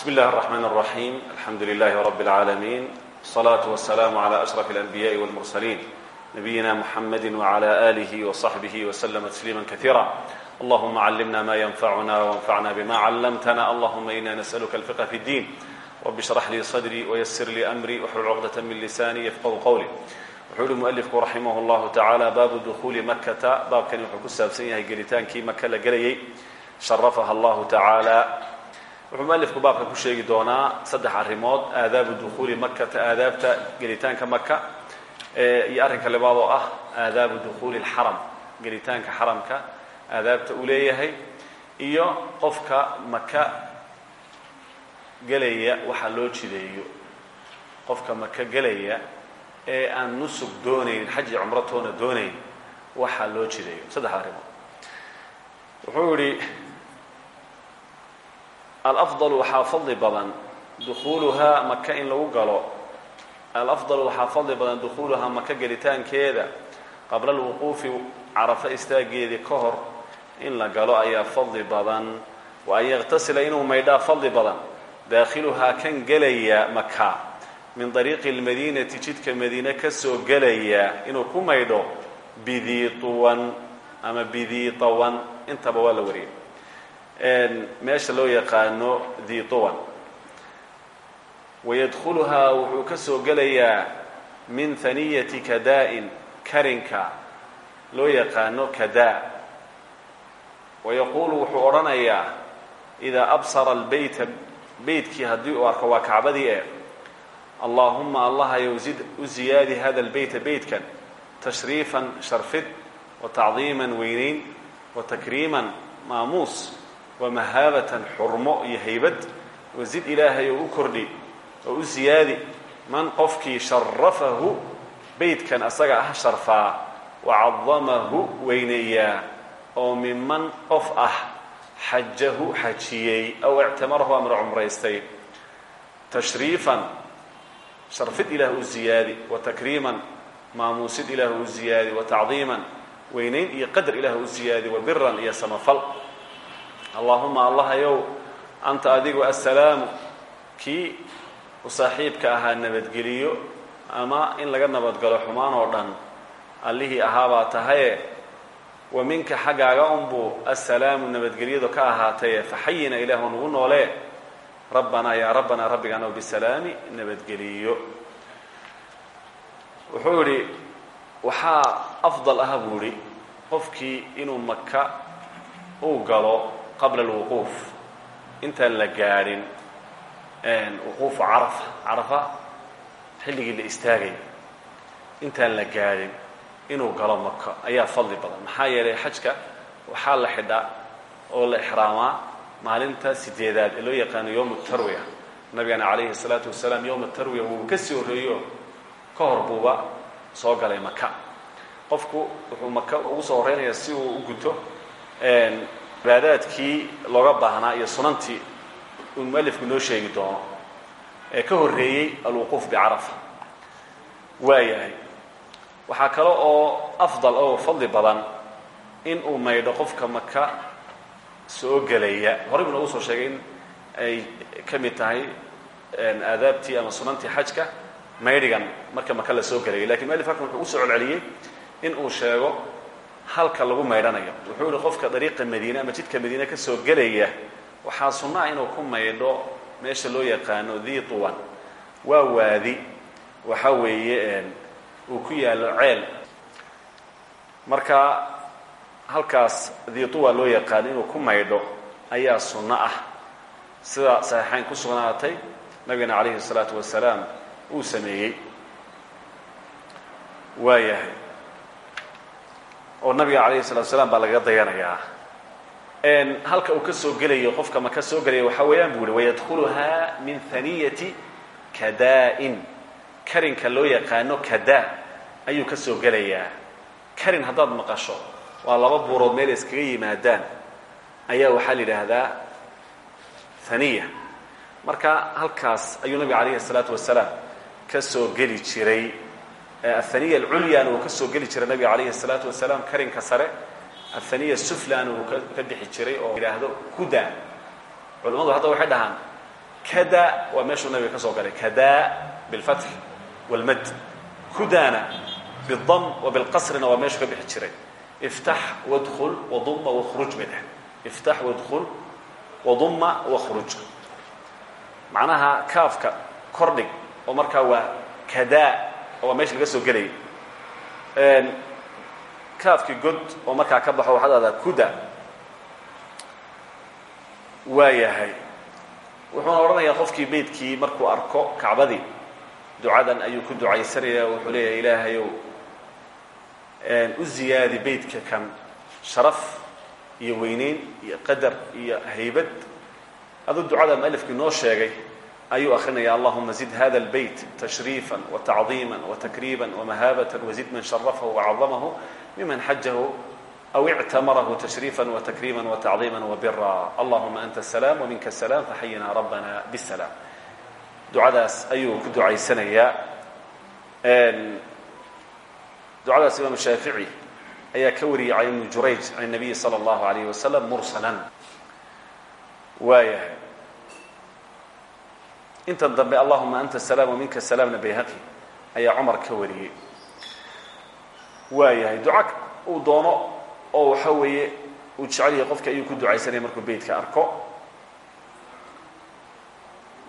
بسم الله الرحمن الرحيم الحمد لله رب العالمين والصلاة والسلام على أشرف الأنبياء والمرسلين نبينا محمد وعلى آله وصحبه وسلم تسليما كثيرا اللهم علمنا ما ينفعنا وانفعنا بما علمتنا اللهم إنا نسألك الفقه في الدين رب اشرح لي صدري ويسر لي أمري واحلل عقدة من لساني يفقه قولي wuxuu hi mualifku raximah اllahu tacaala baabu dukuuli makata baabkani wuxuu ku saabsan yahay gelitaankii maka la gelayay sharafaha allahu tacaala wuxuu mualifku baabka ku sheegi doonaa saddex arrimood. Aadaabu dukhuuli makata aadaabta gelitaanka maka iyo arrinka labaad oo ah aadaabu dukhuuli اlxaram gelitaanka xaramka aadaabta uu leeyahay iyo qofka maka gelaya waxa loo jideeyo. Qofka maka gelaya ee aan nusug doonaynin xaj iyo cumratoona doonayn waxaa loo jideeyo. Saddex arrimood. Wuxuu yihi alafdal waxaa fadli badan dukhuuluhaa maka in lagu galo alafdal waxaa fadli badan dukhuuluhaa maka gelitaankeeda qabla alwuquufi carafo istaageedii ka hor in la galo ayaa fadli badan wa an yaktasila inuu maydhaa fadli badan daakhiluhaa kan gelaya maka min dariiqi اlmadiinati jidka madiine ka soo gelaya inuu ku maydho bidiiطuwan ama bidiiطawan intaba waa la wariyay meesha loo yaqaano diiطuwan wayadkhuluhaa wuxuu ka soo gelayaa min haniyati kadaa-in karinka. Loo yaqaano kadaa wayaquulu wuxuu odhanayaa idaa absara اlbeyta beytkii haddii uu arko waa kacbadii e allahuma allahayow zid u ziyaadi hada lbeyta beytkan tashriifan sharfid wa tacdiiman weynayn wa takriiman wa mahaabatan xurmo iyo haybad wa zid ilaahay oo u kordhi oo u ziyaadi man qofkii sharafahu beytkan asaga ah sharfaa wa cadamahu weyneeyaa oo miman qof ah xajahu xajiyey aw ictamarahu amra cumraystay tashriifan sharfid ilaah u ziyaadi wa takriiman maamuusid ilaah u ziyaadi wa tacdiiman weynayn iyo qadar ilaah u ziyaadi wa biran iyo samafal allahuma allahayow anta adigu assalaamu kii u saaxiibka ahaa nabadgeliyo ama in laga nabadgalo xumaan oo dhan. Allihii ahaabaa tahaye wa minka xaggaaga unbuu assalaamu nabadgelyadu ka ahaataye faxayina ilaahu nagu noolee. Rabbanaa yaa rabbanaa rabbigaanow bisalaami nabadgeliyo. Wuxuu yidhi waxaa afdal ah buu idhi qofkii inuu maka uu galo qabla alwuquuf. Intaan la gaadhin wuquufu carafa. Carafa xilligii la istaagay. Intaan la gaadhin inuu galo maka ayaa fadli badan. Maxaa yeelay xajka waxaa la xidhaa oo la ixraamaa maalinta sideedaad ee loo yaqaano yowm tarwiya. Nabigana calayhi salaatu wasalaam yowma tarwiya wuu ka ka hor soo galay maka qofku wuxuu maka ugu soo horreynaya si uu u guto cibaadaadkii looga baahnaa iyo sunantii uu mualifku noo sheegi doono ee ka horreeyey alwuquuf bicarafa. Waayahay waxaa kale oo afdal oo fadli badan in uu maydho qofka maka soo gelaya horey buu noogu soo sheegay in ay ka mid tahay aadaabtii ama sunantii xajka maydhigan marka maka la soo gelaya. Lakin mualif halkan wuxuu u soo celceliyey in uu sheego halka lagu maydhanayo. Wuxuu yihi qofka dariiqa madiine ama jidka madiina ka soo gelaya waxaa sunna ah inuu ku maydho meesha loo yaqaano dii tuwan waa waadi. Waxa weeye uu ku yaallo ceel. Marka halkaas dii loo yaqaano inuu ku maydho ayaa sunno ah. Sida saxiixayn ku sugnaatay nabigana calayhi الsalaatu wasalaam uu sameeyey. Waayahay oo nabiga calayhi الsalatu wasalaam baa lagaga dayanayaa halka uu ka soo gelayo qofka maka soo gelaya waxaa weeyaan bu uhi wayadkhuluhaa min haniyati kadaa-in karinka loo yaqaano kada ayuu ka soo gelayaa karin haddaad maqasho waa laba buurood meel iskaga yimaadaan ayaa waxaa la yidhaahdaa haniya marka halkaas ayuu nabiga calayhi الsalaatu wasalaam ka soo geli jiray athaniya alculyana uu ka soo geli jiray nabiga calayhi الsalaatu wasalaam karinka sare athaniya suflana uu ka bixi jiray oo yidhaahdo huda culimmadu hadda waxay dhahaan kada waa meeshuu nabiga ka soo galay kada bilfatx wاlmad kudana bidam wa bilqasrina waa meeshuu ka bixi jiray iftax wadkul waduma wakhruj bay dheh iftax wadkul waduma wakhruj macnaha kaafka kordhig oo markaa waa kada oo meesha laga soo gelayay kaafkii god oo markaa ka baxo waxaad ahdaa kuda. Waa yahay. Wuxuuna qofkii beydkii markuu arko kacbadii. Ducadan ayuu ku ducaysanaya wuxuu leeyahay ilaahayow u ziyaadi beydka kan. Sharaf iyo weyneyn iyo qadar iyo haybad. Aduu ducada mualifkii noo sheegay ayuu akrinaya allahuma zid hada اlbeyt tashriifa watacdiima watakriiba wamahaabata wazid man sharafahu wacadamahu miman xajahu aw ictamarahu tashriifa watakriima watacdiima wabira allahuma anta asalaam waminka asalaam faxayina rabbana bsalaam ducadaas ayuu ku ducaysanayaa ducadaas imaam shaafici ayaa ka wariyay can ibni jurayj can الnabiyi salى اllahu alayh wasalam mursalan waayahay intan dambe allahuma anta asalaam waminka asalaamna bayhaqi ayaa cumar ka wariyey. Waayahay duca uu doono oo waxa weeye uu jecel yahay qofka ayuu ku ducaysanaya markuu beytka arko.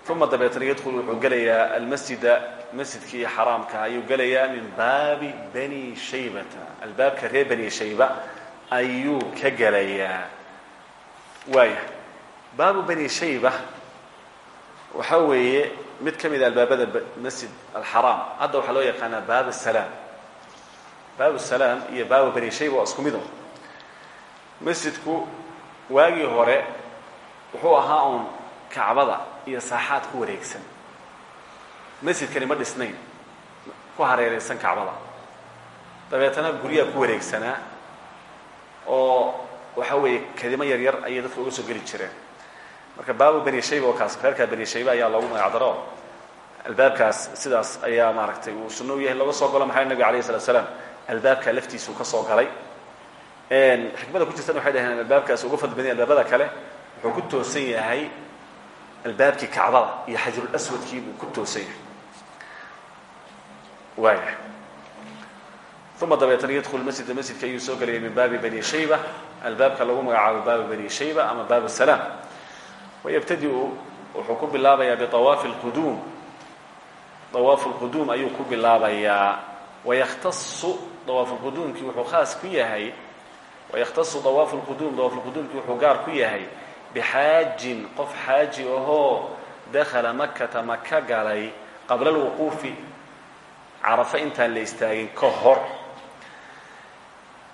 Uma dabeetna yadkhul wuxuu gelayaa almasjida masjidkii xaraamka. Ayuu gelayaa min baabi bani shaybata. Albaabka reer bani shayba ayuu ka gelayaa waaya baabu bani shayba waxa weeye mid ka mid a albaabada masjid alxaraam hadda waxaa loo yaqaanaa baab salaam. Baab salaam iyo baabu bani shayba waa isku mido masjidku waagii hore wuxuu ahaa uun kacbada iyo saaxaad ku wareegsan. Masjidkani ma dhisnayn ku hareeraysan kacbada. Dabeetana guryaha ku wareegsanaa oo waxa weeye kadimo yar yar ayay dadka uga soo geli jireen marka baabu shayba oo kaas reerkaa shayba ayaa loogu magacdaro albaabkaas sidaas ayaa maaragtay uu sunno yahay laga soo galo maxaa nabiga alayh salaam. Albaabka laftiisuu ka soo galay. Xikmada ku jirtana waxay dhaheen albaabkaas uga fadli badanya albaabada kale wuxuu ku toosan yahay albaabkii kacbada iyo xajarulaswadkii buu ku toosan yahay. Waaya uma dabeetana yadkhul masjida masjidka ayuu soo gelayay min baabi bani shayba. Albaabka lagu magacaabo baabu bani shayba ama baab salaam wayabtadiu wuxuu ku bilaabayaa biawaafi lquduum awaafu lquduum ayuu ku bilaabayaa wayakhtasu awaafu lquduumkii wuxuu khaas ku yahay wayakhtasu awaafu lquduum awaafu lquduumkii wuxuu gaar ku yahay bixaajin qof xaaji ahoo dakhala makata maka galay qabla alwuquufi carafa intaan la istaagin ka hor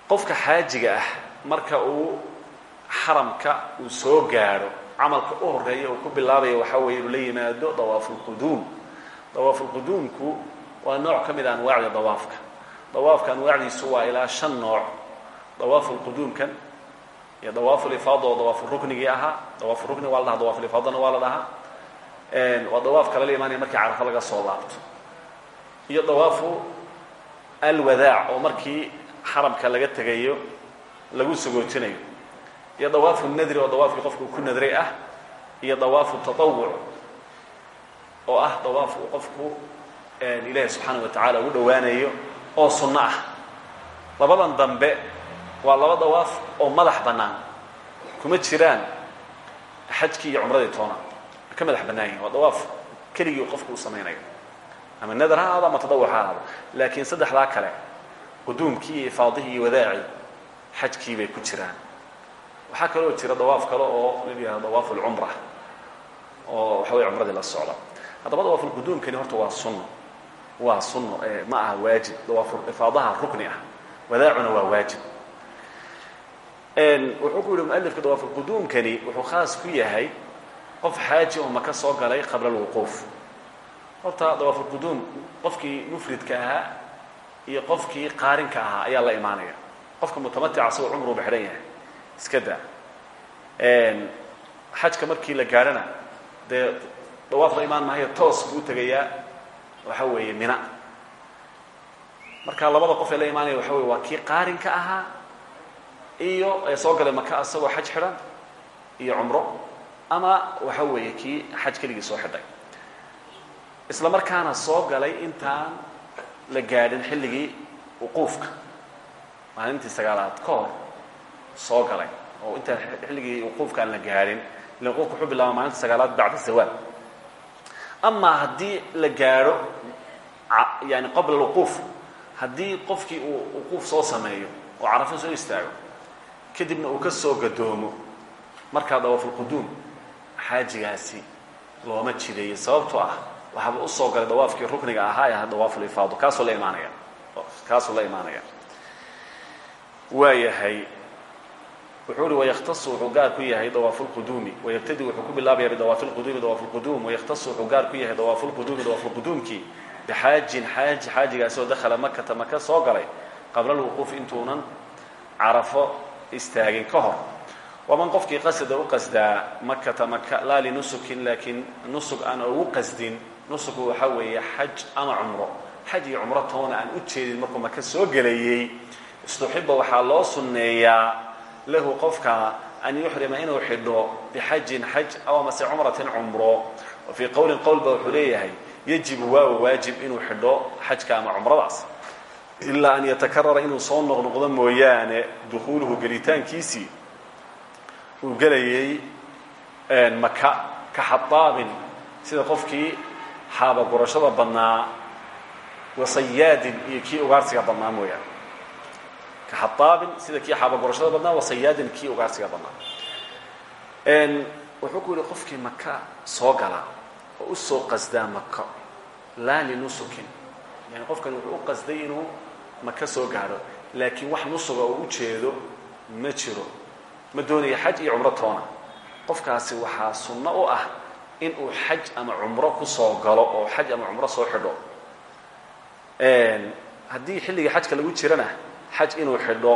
qofka xaajiga ah marka uu xaramka uu soo gaadho camalka u horreeya uu ku bilaabaya waxaa weeye la yimaado dawaafulquduum dawaafulquduumku waa nooc ka mid a dawaafka. Dawaafka anwaacdiisu waa ilaa shan nooc. Dawaafulquduumkan iyo dawaafulifaada oo dawaafuruknigii ahaa dawaafurukniga waa la dhaha dawaafulifaadana waa la dhahaa. Waa dawaafka lala imaanaya markii carafa laga soo laabto. Iyo dawaafu alwadaac oo markii xaramka laga tegayo lagu sagootinayo iyo dawaafu nadri oo dawaafkii qofku ku nadray ah iyo dawaafu tatawuc oo ah dawaaf uu qofku ilaahi subxaana wa tacaala ugu dhowaanayo oo sunno ah. Labadan dambe waa laba dawaaf oo madax bannaan kuma jiraan xajkii iyo cumradii toona. Ka madax bannaan yihiin waa dawaaf keligii qofku uu samaynayo. Ama nadar ha ahaado ama tadawuc ha ahaado laakiin saddexdaa kale quduumkii iyo ifaadihii iyo wadaaci xajkii bay ku jiraan waxaa kaloo jira dawaaf kale oo la yihahdo dawaaf ulcumra oo waxa weye cumradii la socda haddaba dawaafulquduumkani horta waa sunno waa sunno ma aha waajib. Dawaafulifaadaha rukni ah wadaacuna waa waajib. Wuxuu ku yihi mualifka dawaafulquduumkani wuxuu khaas ku yahay qof xaaji oo maka soo galay qabla alwuquuf. Horta dawaafulquduum qofkii mufridka ahaa iyo qofkii qaarinka ahaa ayaa la imaanaya. Qofka mutamatica asagoo cumru ba xidhan yahay iska daa. Xajka markii la gaadhana dee dawaaf la imaan maayo toos buu tegayaa waxa weeye mina. Marka labada qof ee la imaanaya waxa weye waa kii qaarinka ahaa iyo ee soo galay maka asagoo xaj xidhan iyo cumro ama waxa weeye kii xaj keligii soo xidhay. Isla markaana soo galay intaan la gaadhin xilligii wuquufka maalintii sagaalaad ka hor soo galay oo intaan xilligii wuquufka la gaadhin illa wuquufka wuxuu bilaaba maalinta sagaalaad bacda zawaal amaa haddii la gaadho yani qabla alwuquuf haddii qofkii uu wuquuf soo sameeyo oo carafo soo istaago kadibna uu ka soo gadoomo markaa dawaafulquduum xaajigaasi looma jideeyo. Sababtoo ah waxaaba u soo galay dawaafkii rukniga ahaa ee dawaafulifaado kaasoo la imaanaya. Kaasuu la imaanaya. Waayahay wuxuu uhi wayktasu wuxuu gaar ku yahay dawaafulquduumi wayabtadi wuxuu ku bilaabaya bidawaafilquduumi dawaafulquduum wayktasu wuxuu gaar ku yahay dawaafulquduumi dawaafulquduumkii bixaajin xaaji xaajigaasi oo dakhala makata maka soo galay qabla alwuquuf intuunan carafo istaagin ka hor. Waman qofkii qasada u qasdaa makata maka laa linusukin laakiin nusug aan ugu qasdin nusugu waxaa weeye xaj ama cumro. Xaj iyo cumro u jeedin markuu soo gelayey. Istuxiba waxaa loo sunneeyaa lahu qofka an yuxrima inuu xidho bixajin xaj aw amase cumratin cumro. Fii qowlin qowl ba wuxuu leeyahay yajibu waawa waajib inuu xidho xajka ama cumradaas. Ilaa an yatakarara inuu soo noqnoqdo mooyaane dukhuuluhu gelitaankiisii uu gelayey maka ka xadaabin sida qofkii xaaba gurashada badnaa wasayaadin iyo kii ugaarsiga badnaa mooyaane ka xadaabin sida kii xaaba gurashada badnaa wasayaadin kii ugaarsiga badnaa. Wuxuu ku yihi qofkii maka soo gala oo u soo qasdaa maka laa linusukin yani qofkani wuxuu u qasday inuu maka soo gaadho laakiin wax nusuga oo u jeedo ma jiro. Ma doonaya xaj iyo cumro toona. Qofkaasi waxaa sunno u ah in uu xaj ama cumro ku soo galo oo xaj ama cumro soo xidho. Haddii xilligii xajka lagu jirana xaj inuu xidho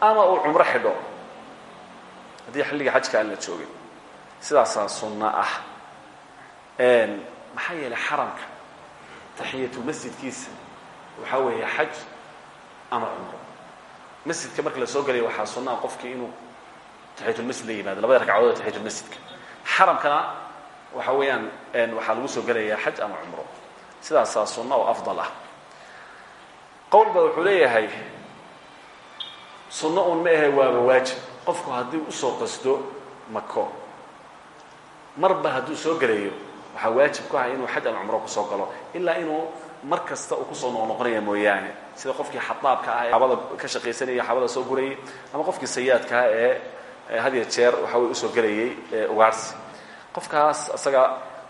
ama uu cumro xidho. Haddii xilligii xajka aan la joogin sidaasaa sunno ah. Maxaa yeelay xaramka taxiyatu masjidkiisa waxaa weeye xaj ama cumro. Masjidka marka la soo gelaya waxaa sunna ah qofkii inuu taxiyatulmasjid la yimaado labada ragcadood ee taxiyatulmasjidka xaramkana waxa weeyaan waxaa lagu soo gelayaa xaj ama cumro. Sidaasaa sunna oo afdal ah qowl ba wuxuu leeyahay sunno un ma ahe waaba waajib. Qofku haddii u soo qasdo mako marba hadduu soo gelayo waxaa waajib ku ah inuu xaj ama cumro ku soo galo ilaa inuu mar kasta uu ku soo noqnoqonaya mooyaane. Sida qofkii xadaabka ah xabada ka shaqaysanaya xabada soo gurayay ama qofkii sayaadka ah ee hadiya jeer waxa way u soo gelayay ugaarsi. Qofkaas isaga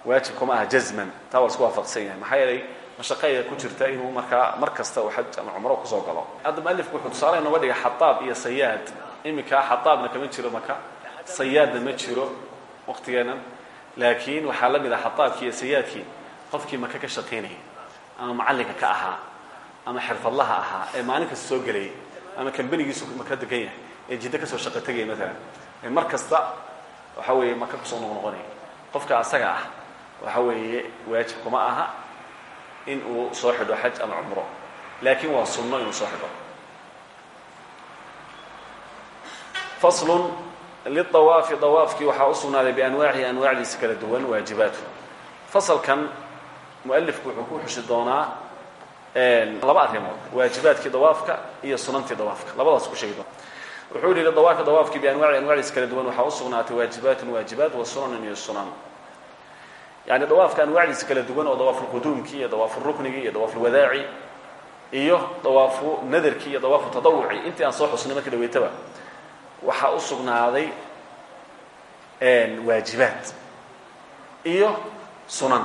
waajib kuma aha jazman. Taa waa isku waafaqsan yahay. Maxaa yeelay mashaqeya ku jirta inuu markaa mar kasta uu xaj ama cumro ku soo galo. Hadda mualifku wuxuu tusaale inooga dhigay xadaab iyo sayaad iminka xadaabna kama jiro maka sayaadna ma jiro waqtigeennan laakiin waxaa la mid ah xadaabkii iyo sayaadkii qofkii maka ka shaqaynayay ama macallinka ka ahaa ama xirfadlaha ahaa ee maalin kasta soo gelayay ama kambanigiisu maka degan yahay ee jiddo ka soo shaqo tegaya maalan ee mar kasta waxa weeye maka ku soo noqnoqonaya qofka asaga ah waxa weeye waajib kuma aha in uu soo xidho xaj ama cumro. Laakiin waa sunno inuu soo xidho. Faslun liawaafi awaafkii waxaa u sugnaaday bianwaacihi anwaacdiisa kala duwan waajibaatu fasalkan mualifku wuxuu ku xushi doonaa laba arrimood waajibaadkii dawaafka iyo sunantii dawaafka. Labadaas ku sheegi doona wuxuu yihi dawaafka dawaafkii bianwaaci anwacdiisa kala duwan waxaa u sugnaatay waajibaatun waajibaat wa sunanan iyo sunan yani dawaafka anwaacdiisa kala duwan oo dawaafulquduumkii iyo dawaafulruknigii iyo dawaafulwadaaci iyo dawaafu nadarkii iyo dawaafu tadawuci. Intii aan soo xusnay marka dhaweytaba waxaa u sugnaaday waajibaad iyo sunan.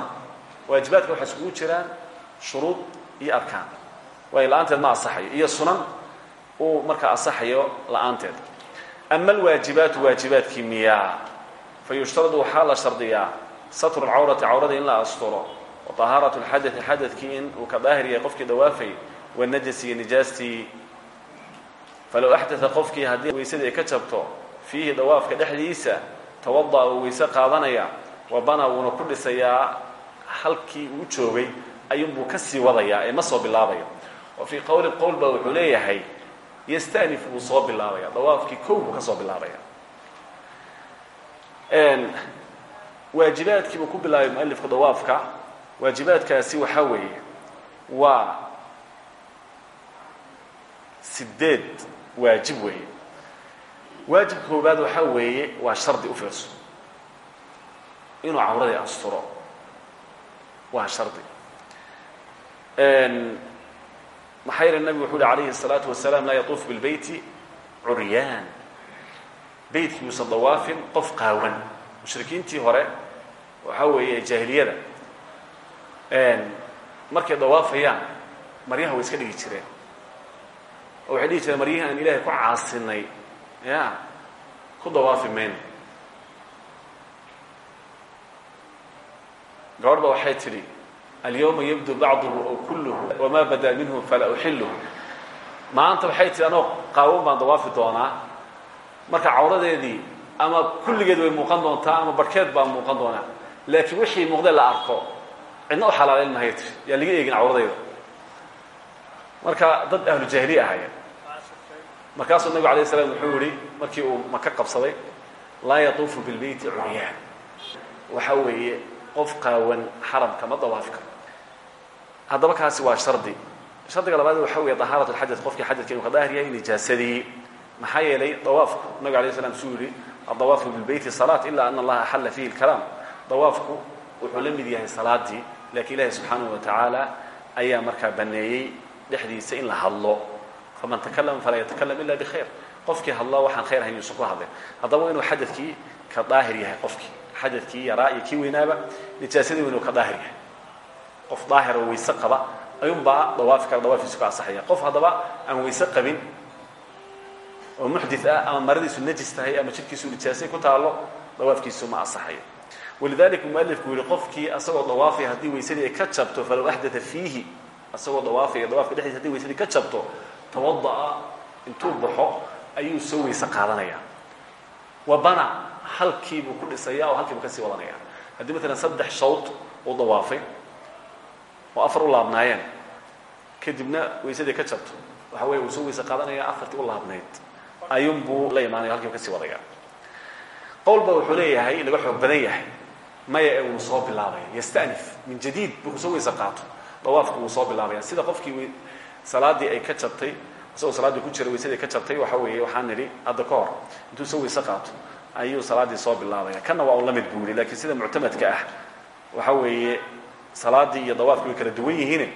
Waajibaadka waxaa iskugu jiraan shuruud iyo arkaan. Waayo la'aanteed ma asaxayo iyo sunan uu markaa asaxayo la'aanteed. Ama alwaajibaatu waajibaadkii miyaa. Fa yushtaradu waxaa la shardiyaa satru lcawrati cawrada in la asturo wa طahaaratu lxadai xadadkii in uu ka daahir yahay qofkii dawaafay wanajasi iyo nijaastii. Falow axdaa qofkii haddii weysadii ay ka jabto fiihi dawaafka dhexdiisa tawada'a uu weyse qaadanaya wa bana wuuna ku dhisayaa halkii uu joogay ayuunbuu ka sii wadayaa ee ma soo bilaabayo wa fii qowlin qowl ba wuxuu yastanif wuu bilaabaya dawaafkii kow ka soo bilaabaya waajibaadkiibuu ku bilaabay mualifka dawaafka. Waajibaadkaasi waxaa weeye waa sideed waajib weeye. Waajibka koobaad waxaa weeye waa shardi u fiirso. Inuu cawradii asturo. Waa shardi. Maxaa yeele nabigu wuxuu uhi alayhi wasalaam laa yatuuf bilbeyti curyaan. Beytkii uusan dawaafin qof qaawan. Mushrikiintii hore waxaa weeye jaahiliyada markay dawaafayaan maryaha way iska dhigi jireen. Oo waxay dhihi jireen maryihi aan ilaahay ku caasinay ya ku dawaafi mayno gabadh ba waxay tidhi alyawma yabdu bacduhu aw kulluhu wamaa badaa minhu falaa uxiluhu maanta waxay tihi anoo qaawan baan dawaafi doonaa. Marka cawradeedii ama kulligeed way muuqan doontaa ama barhkeed baa muuqan doonaa laakiin wixii muuqdee la arko cidna u xalaaleyn mahay tir yaa laga eegin cawradayda. Marka dad ahlu jaahiliya ahaayeen markaasuu nabig alay slam wuxuu yihi markii uu maka qabsaday laa yatuufu bilbeyti curyaan waxa weeye qof qaawan xaramka ma dawaafi karo kaasi waa shardi. Shardiga labaad waxa weeye dahaarat lxadad qofkii xadadka inuu ka daahir yahay nijaasadii maxaa yeelay dawaafku nabig alay slam suu yihi adawaafu bilbeyti salaat ila ana allaha axalla fihi lkalaam dawaafku wuxuu la mid yahay salaadii lakiin ilahi subxaanahu wa tacaala ayaa markaa baneeyey dhexdiisa in la hadlo. Faman takalama falaa yatakalam ila bikhayr. Qofkii hadlo waxaan khayr ahayn yuusan ku hadlin haddaba inuu xadadkii ka daahir yahay qofkii xadadkii yaraa iyo kii weynaaba nijaasadii inuu ka daahir yahay. Qof daahir oo weyse qaba ayuunbaa dawaafi kara dawaafiisu ka asaxaya qof haddaba aan weyse qabin oo muxdit ah ama maradiisu najis tahay ama jidhkiisu nijaasay ku taalo dawaafkiisu ma asaxayo walidalika mualifku yihi qofkii asagoo dawaafaya haddii weysadii ay ka jabto falow axdaa fiihi asagoo dawaafaya dawaafka dhexdiisa haddii weysadii ka jabto tawada'a intuu baxo ayuu soo weyse qaadanaya wa bana halkiibuu ku dhisaya oo halkiibuu ka sii wadanaya haddii maalan saddex shawd uu dawaafay oo afar u laabnaayeen kadibna weysadii ka jabto waxa weeye uu soo weyse qaadanaya afartii u laabnayd ayuunbuu la imaanaya halkiibu ka sii wadaya qowl ba wuxuu leeyahay laga xoog badan yahay maya ee wuu soo bilaabaya yastanif min jadiid markuu soo weyse qaato dawaafku wuu soo bilaabaya sida qofkii salaadii ay ka jabtay isagoo salaaddii ku jira weysadii ka jabtay waxa weeye waxaan nidhi hadda ka hor intuu soo weyse qaato ayuu salaaddii soo bilaabaya kanna waa un la mid buu yidhi lakiin sida muctamadka ah waxa weeye salaadii iyo dawaafki way kala duwan yihiine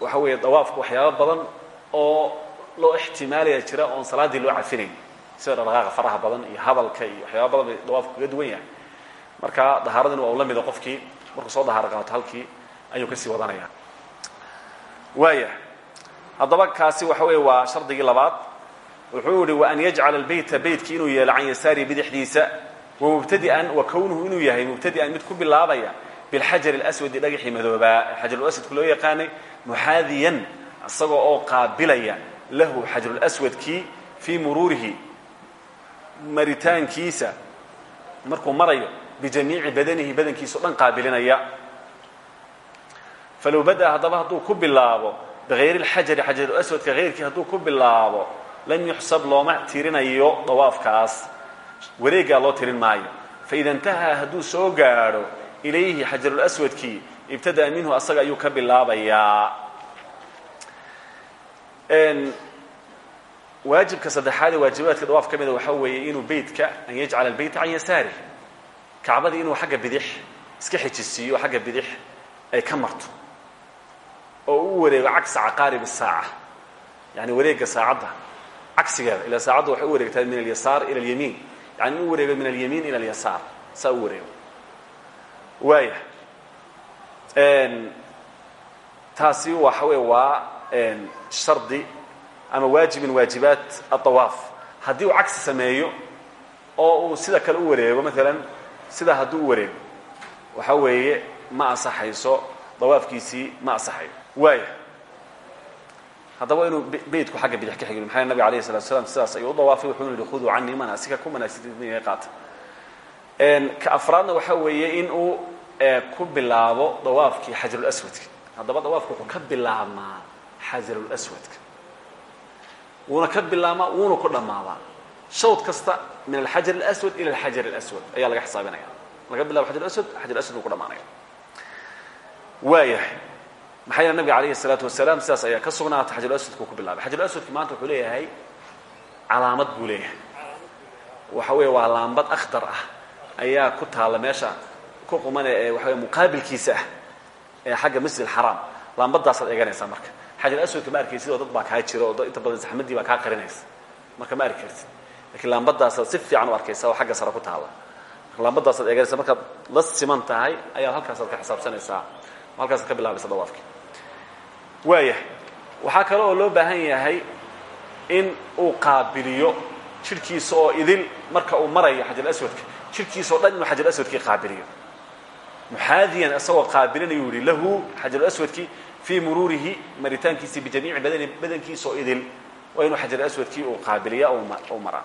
waxa weeye dawaafku waxyaaba badan oo loo ixtimaalaya jira oon salaaddii loo cafinayn sida dhaqaaqa faraha badan iyo hadalka iyo waxyaaba badan bay dawaafku kaga duwan yahay marka dahaaradina waa u la mida qofkii markuu soo dahaaro qaato halkii ayuu ka sii wadanaya waaya haddaba kaasi waxa weeye waa shardigii labaad. Wuxuu yihi wa an yajcala albeyta beytkii inuu yeelo can yasaari bidixdiisa wa mubtadi'an wa kownuhu inuu yahay mubtadi'an mid ku bilaabaya bilxajar اlaswadi dhagaxii madoobaa xajarulaswadku loo yaqaanay muxaadiyan isagoo oo qaabilaya lahu xajarulaswadkii fii muruurihi maritaankiisa. Markuu marayo bijamiici badanihi badankiisa o dhan qaabilinaya. Falow bada haddaba hadduu ku bilaabo bigayri اlxajari xajarulaswadka hayrkii hadduu ku bilaabo lam yuxsab looma tirinayo dawaafkaas. Wareegaa loo tirin maayo. Faida intahaa hadduu soo gaadho ilayhi xajarulaswadkii ibtada'a minhu asaga ayuu ka bilaabayaa. Waajibka saddexaad ee waajibaadka dawaaf ka mida waxaa weeye inuu beytka an yajcala albeyta can yasaarih kacbadii inuu xagga bidix iska xijisiiyo xagga bidix ay ka marto oo u wareego cagsa caqaarib الsaaca yani wareega saacadda cagsigeeda ila saacadda waxay u wareegtaa min alyasaar ila اlyamiin yani in u wareego min alyamiin ila alyasaar saa u wareego waaya taasi waxa wey waa shardi ama waajib min waajibaat aلطawaaf haddii uu cagsi sameeyo oo uu sida kale u wareego maalan sidaa hadduu u wareego. Waxa weeye ma asaxayso dawaafkiisii ma asaxayo waaya haddaba inuu beytku xagga bidix ka xigin maxaa nabig alayh الsalatu slam sidaas ayuu u dawaafay wuxuuna yihi khuduu canii manaasika ku manaasika qaata. Ka afraadna waxa weeye in uu ku bilaabo dawaafkii xajarulaswadka haddaba dawaafku wuxuu ka bilaabmaa xajarulaswadka wuuna ka bilaabmaa wuuna ku dhammaadaa shawd kasta min alxajar اlaswad ila alxajar اlaswad ayaa laga xisaabinaya laga bilabo xajar aswad xajar aswad buu ku dhamaanaya waayahay maxaa yeele nabiga alayhi الsalaatu wasalaam sidaas ayaa ka sugnaata xajar aswadku ku bilaabay xajar aswadki maanta wuxuu leeyahay calaamad buu leeyahay waxa weeye waa laambad akhdar ah ayaa ku taalla meesha ku qumane ee waxa wey muqaabilkiisa ah ee xagga masjid alxaraam laambadaasaad eeganaysaa marka xajar aswadka ma arkaysid oo dad baa kaa jira oo inta badan saxmadii baa kaa qarinaysa marka ma arki kartid lakiin laambadaasaad si fiican u arkaysa oo xagga sare ku taalla. Laambadaasaad eeganaysa markaad la siman tahay ayaad halkaasaad ka xisaabsanaysaa oo halkaasaad ka bilaabaysa dawaafki. Waaya waxaa kale oo loo baahan yahay in uu qaabiliyo jidhkiisa oo idil marka uu marayo xajar aswadka jidhkiisa o dhan inuu xajar aswadkii qaabiliyo. Muxaadiyan isagoo qaabilinayu yihi lahu xajar aswadkii fii muruurihi maritaankiisii bijamiici badani badankiisa oo idil waa inuu xajar aswadkii uu qaabiliya u maraa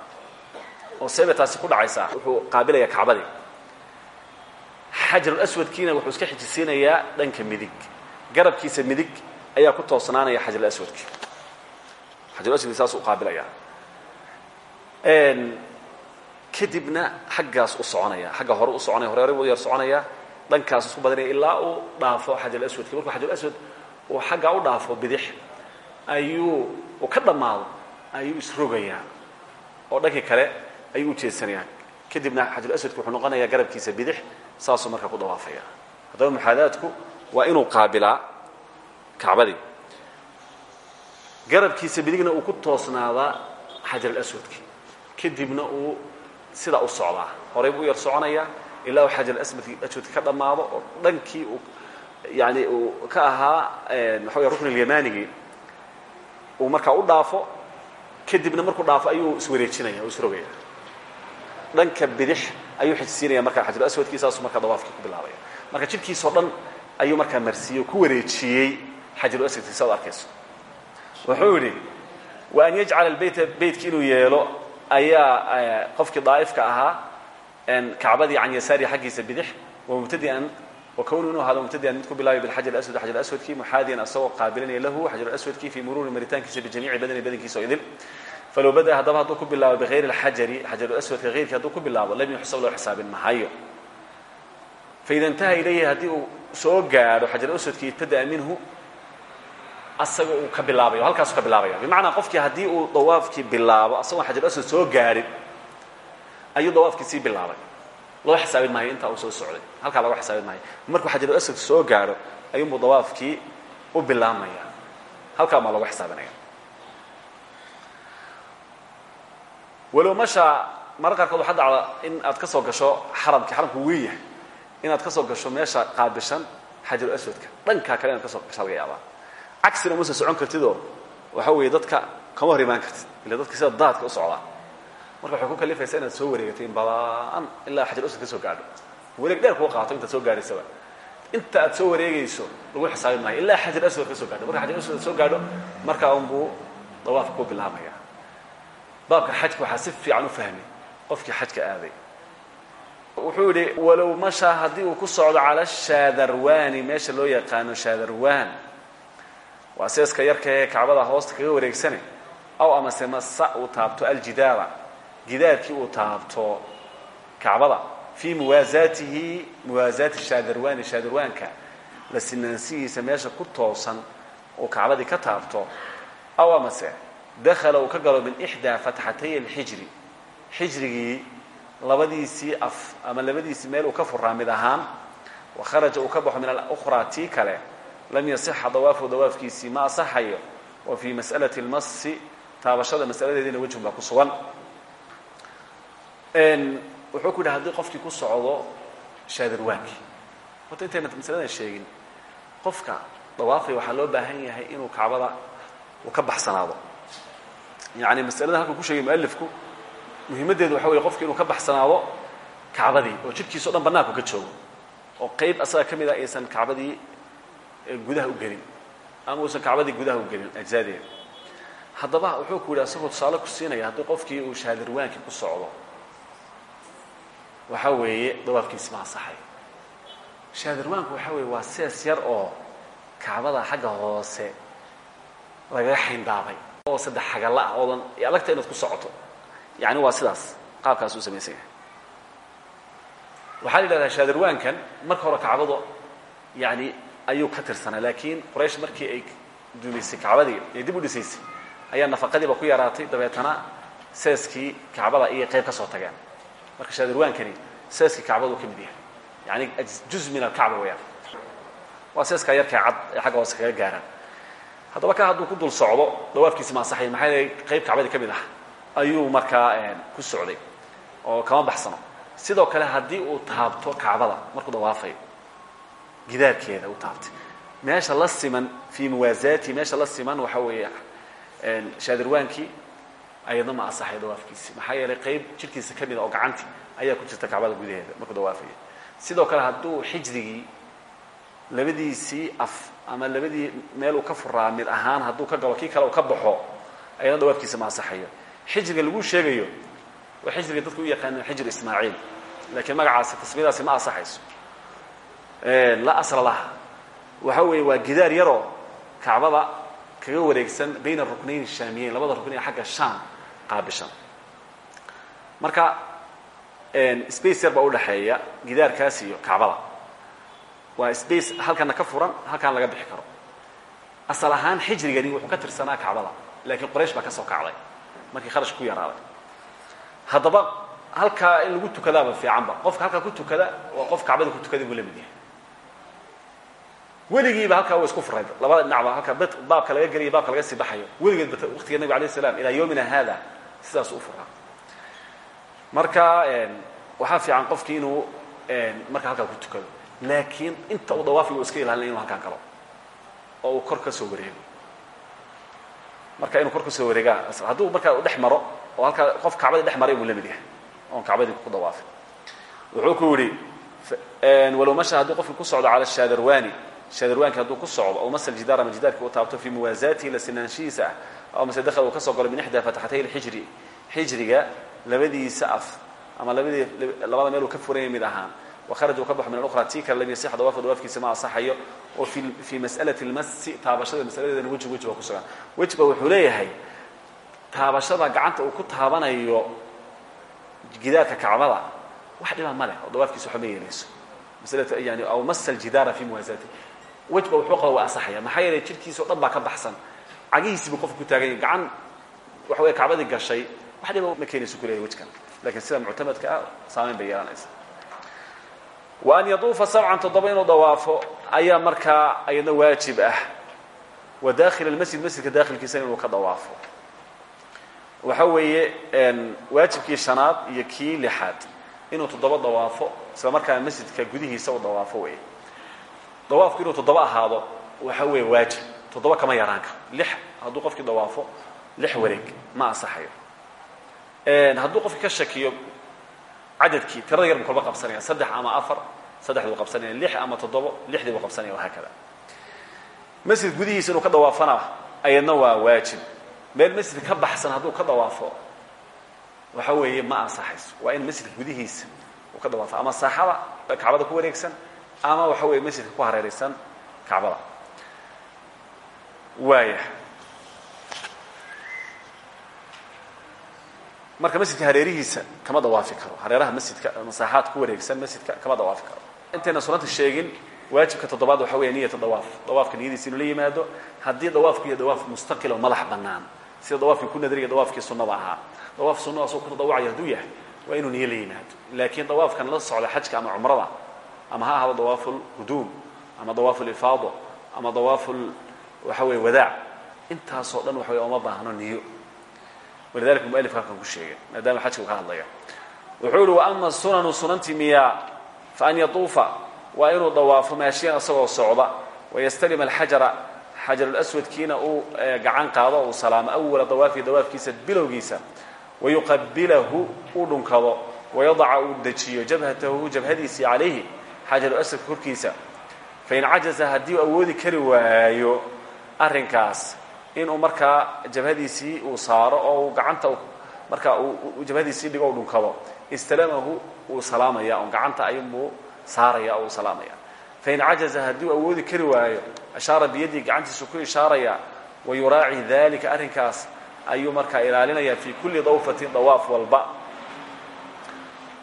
oo seebay taasi ku dhacaysaa wuxuu qaabilaya kacbadii. Xajar aswadkiina wuxuu iska xijisiinayaa dhanka midig. Garabkiisa midig ayaa ku toosnaanaya xajar aswadki xajar aswadki saas u qaabilaya. Kadibna xaggaas u soconaya xagga hore u soconaya hore hore u yar soconaya dhankaas isku badanaya ilaa uu dhaafo xajar aswadki markuu xajar aswad uu xaggaa u dhaafo bidix ayuu uu ka dhammaado ayuu isrogayaa oo dhankii kale ayuu u jeedsanayaa kadibna xajar aswadki wuxuu noqonayaa garabkiisa bidix saasuu markaa ku dawaafaya haddaba muxaadaadku waa inuu qaabilaa kacbadii. Garabkiisa bidigna uu ku toosnaadaa xajar aswadki kadibna uu sidaa u socdaa. Horay buu u yar soconayaa ilaa uu xajar aswadki aswadki ka dhammaado oo dhankii uu yani uu ka ahaa waxa wey rukn alyamanigii uu markaa u dhaafo. Kadibna markuu dhaafo ayuu iswareejinaya oo isrogaya dhanka bidix ayuu xijsiinaya markaa xajar aswadkii saasuu markaa dawaafkii ku bilaabaya. Marka jidhkiisao dhan ayuu markaa marsiiyey oo ku wareejiyey xajar aswadki saad arkayso. Wuxuu yidhi wa an yajcala albayta beytka inuu yeelo ayaa qofkii daa'ifka ahaa kacbadii can yasaari xaggiisa bidix wamubtadian wakownu inuu ahaado mubtadian mid ku bilaabay bilxajar aswad xajar aswadkii muxaadiyan asagoo qaabilinaya lahu xajar aswadkii fii muruuri maritaankiisa bijamiici badani badankiisa oo idil falow bada haddaba hadduu ku bilaabo bihayri اlxajari xajar aswadka hayrkii hadduu ku bilaabo lam yuxsab loo xisaabin mahayo faida intaha ilayhi haddii uu soo gaadho xajar aswadkii ibtadaa minhu asaga uu ka bilaabayo halkaasu ka bilaabaya bimacnaa qofkii haddii uu dawaafkii bilaabo asagoon xajar aswad soo gaadhin ayuu dawaafkii sii bilaabay loo xisaabin maayo intaa uu soo socday halkaa laga xisaabin maayo markuu xajar aswad soo gaadho ayuunbuu dawaafkii u bilaabmaya halkaa maa lagu xisaabinaya walow mashaa mara qaarkood waxaa dhacda in aad ka soo gasho xaramkii xaramku weyn yahay inaad ka soo gasho meesha qaabishan xajar aswadka. Dhankaa kale inaad ka soo gasho laga yaabaa. Cagsina musa socon kartidoo waxa weeye dadka kama hor imaan kartid ila dadka sida daadka u socdaa marka waxay ku kalifaysaa inaad soo wareegato in balaan ilaa xajar aswad ka soo gaadho. Wareeg dheer kuu qaato intaad soo gaadhaysaba inta aad soo wareegayso lagu xisaabin maayo ilaa xajar aswad ka soo gaadho. Marka xajar aswad soo gaadho markaa unbuu dawaafka ku bilaabaya baabka xajka waxaa si fiican u fahmay qofkii xajka aaday wuxuu yidhi walow mashaa haddii uu ku socdo cala shaadarwaani meesha loo yaqaano shaadarwaan waa yarka ee kacbada hoosta kaga wareegsane aw amase masa uu taabto aljidaara gidaarkii uu taabto kacbada. Fii muwaasaatihi muwaasaati shaadarwaani shaadarwaanka la sinaansihiisa ku toosan uu kacbadii ka taabto aw amase dakhala uu ka galo min ixdaa fatxatay alxijri xijrigii labadiisii af ama labadiisii meel uu ka furaa ahaan wa kharaja uu ka baxo min alukhraa kale lam yasixa dawaafu dawaafkiisii ma asaxayo wa fii mas'alati اlmasi taabashada masaladeediina wejhun baa ku sugan wuxuu ku yidhi qofkii ku socdo shaadarwaankii horta intayna masaladan sheegin qofka dawaafay waxaa loo baahan yahay inuu kacbada uu ka baxsanaado yani masalada halkuu ku sheegay mualifku muhimaddeedu waxa wey qofki inuu ka baxsanaado kacbadii oo jidhkiisa dhan banaanku ka joogo oo qayb asaga ka a aysan kacbadii gudaha u gelin ama uusan kacbadii gudaha u gelin ajzaadeeda haddaba wuxuu ku yidhi asagoo tusaale ku siinaya haddii qofkii uu shaadirwaankii ku socdo waxa weeye dawaafkiisi ma ansaxay shaadirwaanku waxa weeye waa sees oo kacbada xagga hoose lagaga xayndaabay oo saddex xagalla ah oodan adagta inaad ku socoto. Yani waa sidaas. Qaabkaas u samaysan yahay. Waxaa la yidhahdaa shaadirwaankan marka hore kacbadu yani ayuu ka tirsanaa. Laakiin quraysh markii ay duumaysay kacbadii ee dib u dhisaysay ayaa nafaqadiiba ku yaraatay. Dabeetana seeskii kacbada ayay qayb ka soo tageen marka shaadirwaankani seeskii kacbadu ka mid yahay. Yani juz min alkacba weyaan waa seeskaa yarkaa cad ee xagga hoose kaga gaaraan haddaba ka hadduu ku dul socdo dawaafkiisi ma asaxay maxaa yeelay qayb kacbadii ka mid ah. Ayuu markaa ku socday oo kama baxsano. Sidoo kale haddii uu taabto kacbada markuu dawaafayo gidaarkeeda u taabtay. Meesha la siman fii muwaasaati meesha la siman waxa weeye shaadirwaankii ayadna ma asaxay dawaafkiisi. Maxaa yeelay qayb jirkiisa ka mida oo gacanti ayaa ku jirta kacbada gudaheeda markuu dawaafaya sidoo kale hadduu xijrigii labadiisii af ama labadii meel uu ka furaa mid ahaan hadduu ka galo kii kale uu ka baxo ayadna dawaafkiisa ma asaxayo xijriga lagu sheegayo waa xijriga dadku u yaqaanaan xijr ismaaciil laakiin magacaasi tasmiyadaasi ma asaxayso la asla laha. Waxa weeye waa gidaar yaroo kacbada kaga wareegsan bayna ruknayn shaamiyeyn labada rukn ee xagga shaam qaabishan. Marka space yar baa udhaxeeya gidaarkaas iyo kacbada waa space halkana ka furan halkaan laga bixi karo. Asal ahaan xijrigani wuxuu ka tirsanaa kacbada laakiin qoraysh baa ka soo kacday markii kharash ku yaraaday. Haddaba halkaa in lagu tukadaaba fiicanba qofka halkaa ku tukada waa qof kacbada ku tukaday buu la mid yahay. Weligiiba halkaa wa isku furayd labada dhinacba halka baabka laga geliya baabka laga sii baxayo. Weligeed ba waqtiga nabig alayh salam ilaa yowmina hada sidaas u furaa marka waxaa fiican qofkii inuu marka halkaa ku tukado laakiin inta uu dawaafiga u iska ilaalina inu halkaan galo oo uu kor ka soo wareego marka inuu kor ka soo wareegaa hadduu markaa u dhex maro oo halkaa qof kacbadii dhex maray buu la mid yahay oon kacbadii ku dawaafin wuxuu ku yidhi walow masha hadduu qofki ku socdo cala shaadarwani shaadarwaanki hadduu ku socdo aw masal jidaar ama jidaarkii u taabto fii muwaasaatihi la sinaanshihiisa ah aw mase dakal uu ka soo galo min ixdaa fatxatay lxijri xijriga labadiisa af ama labadii labada meel uu ka furanya mid ahaan wakharaja uu ka baxo min alukhra tii kale lam yasix dawaafka dawaafkiisa ma asaxayo oo fi fii mas'alati lmasi taabashada masaladeedana weji weji baa ku sugan wejiba wuxuu leeyahay taabashada gacanta uu ku taabanayo gidaarka kacbada wax dhibaa ma leh oo dawaafkiisa waxba ma yeelayso yani aw masa aljidaara fi muwaasaati wejba wuxuu qaba waa asaxaya maxaa yeelay jirkiisa o dhan baa ka baxsan cagihiisi buu qofka ku taagan yahay gacan waxa wey kacbadii gashay wax dhiba ma keenayso kuleeyahy wejkan lakiin sida muctamadka ah saamayn bay yeelanaysa wa an yaduufa sabcan toddoba inuu dawaafo ayaa markaa ayadna waajib ah. Wa dakhil masjid masjidka dakhilkiisana inuu ka dawaafo. Waxa weeye waajibkii shanaad iyo kii lixaad inuu toddoba dawaafo isla markaa masjidka gudihiisa u dawaafo wey dawaafku inuu toddoba ahaado waxa weeye waajib. Toddoba kama yaraan karo lix hadduu qofkii dawaafo lix wareeg ma asaxayo hadduu qofkii ka shakiyo cadadkii tirada yar buu kolba qabsanaya saddex ama afar saddexdii buu qabsanaya lix ama toddobo lixdii buu qabsanaya wahaakada masjid gudihiisa inuu ka dawaafana ayadna waa waajib. Meel masjid ka baxsan hadduu ka dawaafo waxa weeye ma ansaxayso. Waa in masjidka gudihiisa uu ka dawaafo. Ama saaxada kacbada ku wareegsan ama waxa weeye masjidka ku hareeraysan kacbada waaya marka masjidka hareerihiisa kama dawaafi karo. Hareeraha masjidka masaaxaad ku wareegsan masjidka kama dawaafi karo. Intayna sunanta sheegin waajibka toddobaad waxa weya niyata dawaaf dawaafka niyadiisa inuu la yimaado haddii dawaafku iyo dawaaf mustaqil oo madax bannaan sida dawaafkii ku nadariga dawaafkii sunnada ahaa. Dawaaf sunna asoo ku tadawucaya hadduu yahay waa inuu niyo la yimaado. Laakiin dawaafkan la socda xajka ama cumrada ama ha ahaado dawaaful quduum ama dawaaful ifaado ama dawaaful waxa weeye wadaac intaasoo dhan waxa wey uma baahno niyo walidalika mualifka halkan ku sheegay maadaama xajka uu ka hadlaya. Wuxuu ihi wa ama sunanu sunanti miyaa fa an yatuufa waa inuu dawaafo maashiyan isagoo socda wayastalima alxajara xajarulaswadkiina uu gacan qaado uu salaamo awala dawaafihi dawaafkiisa bilowgiisa wayuqabilahu uu dhunkado wayadaca uu dejiyo jabhatahu jabhadiisii calayhi xajaruaswadka korkiisa. Fain cajaza haddii uu awoodi kari waayo arrinkaas inuu markaa jabhadiisii uu saaro oo uu gacanta markaa jabhadiisii dhigo dhunkado istalamahu uu salaamaya on gacanta ayunbuu saaraya oo uu salaamaya. Fain cajaza haddii uu awoodi kari waayo ashaara biyadii gacantiisu ku ishaaraya wayuraaci dalika arrinkaas ayuu markaa ilaalinaya fi kulli dawfatin dawaaf walba.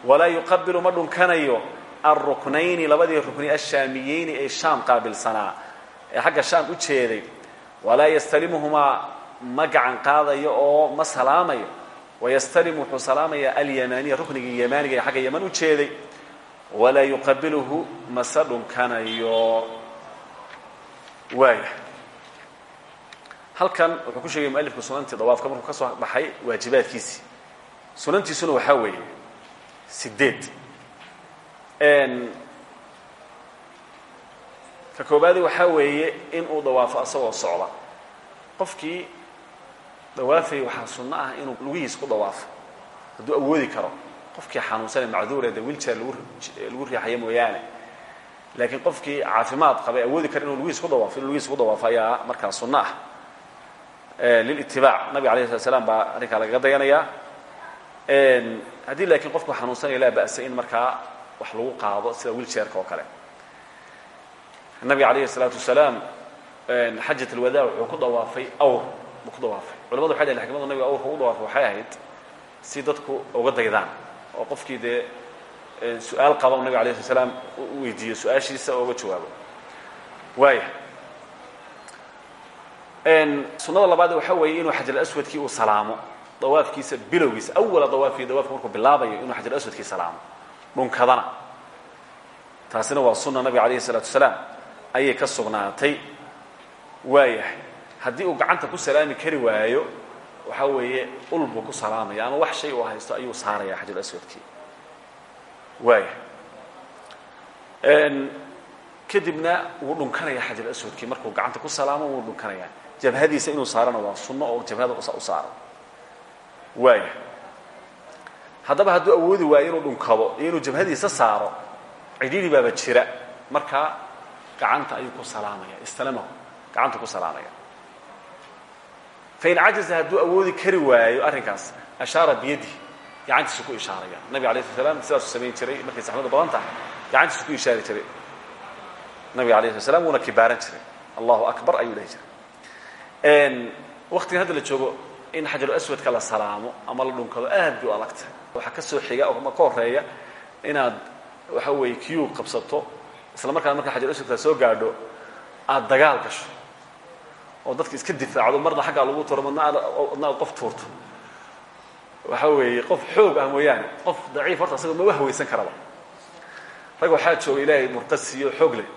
Walaa yuqabilu ma dhunkanayo alruknayni labadii rukni ashaamiyeyni ee shaam qaabilsanaa. Ee xagga shaam u jeeday walaa yastalimuhumaa ma gacan qaadayo oo ma salaamayo. Wayastalimu wuxuu salaamaya alyamaniya ruknigii yamaaniga ee xagga yaman u jeeday. Walaa yuqabiluhu halkan wuxuu ku sheegay mualifku sunantii dawaafka markuu ka soo baxay waajibaadkiisii sunantiisuna waxaa weeye sideed ka koobaadi waxaa weeye in uu dawaafo asagoo socda. Qofkii dawaafay waxaa sunno ah inuu lugihiis ku dawaafo. Hadduu awoodi karo. Qofkii xanuunsane macduure dee wiljair lagu riixayo mooyaane. Laakiin qofkii caafimaad qabay awoodi kara inuu lugihiis ku dawaafo inuu lugihiis ku dawaafo ayaa markaa sunno ah. Lilitibaac. Nabiga alayh slat slam baa arrinkaa lagaga dayanayaa. Haddii laakiin qofku xanuunsanaya laa ba'sa in markaa wax lagu qaado sida wiljairka oo kale nabiga alayhi الsalaatu wasalaam xajat alwadaa wuxuu ku dawaafay awr buu ku dawaafay culamadu waxay dhahen xikmada nabiga awrka u dawaafay waxay ahayd si dadku uga daydaan oo qofkii dee su-aal qaba nabiga alayh slat slaam u weydiiyo su-aashiisa oo uga jawaabo waaya sunada labaad waxaa weeye inuu xajar aswadkii uu salaamo dawaafkiisa bilowgiisa awala dawaafkii dawaafka markuu bilaabayo inuu xajar aswadkii salaamo dhunkadana taasina waa sunna nabiga alayhi الsalaatu wasalaam ayay ka sugnaatay. Waayahay haddii uu gacanta ku salaami kari waayo waxaa weeye ul buu ku salaamaya ama wax shay uu haysto ayuu saaraya xajar aswadkii. Waaya kadibna wuu dhunkanaya xajar aswadkii. Markuu gacanta ku salaamo wuu dhunkanaya. Jabhadiisa inuu saarana waa sunno oo jabhada u saaro. Waaya haddaba hadduu awoodi waayo inuu dhunkado iyo inuu jabhadiisa saaro cidhiiri baaba jira. Markaa gacanta ayuu ku salaamaya istalamahu gacanta ku salaamaya. Fain cajaza hadduu awoodi kari waayo arrinkaas ashaara biyadihi gacantiisu ku ishaaraya. Nabiga alay slat slam sidaasuu samayn jiray markay saxmadu badan tahay gacantiisu ku ishaari jiray. Nabiga alayh slat slam wuuna kibaaran jiray. Allahu akbar ayuu dhahi jiray. Waktigan hadda la joogo in xajaru aswadka la salaamo ama la dhunkado aad bay u adagtahay waxaa ka soo xiga oo ka horreeya inaad waxa weeye kiyu qabsato isla markaana marka xajar aswadka soo gaadho aada dagaal gasho. Oo dadka iska difaacdo marna xaggaa lagu turo madna adna aad qof tuurto. Waxa weeye qof xoog ah mooyaane qof daciif horta asagoo maba hawaysan karaba. Rag waxaa jooga ilaahay murtasiyo xoog leh.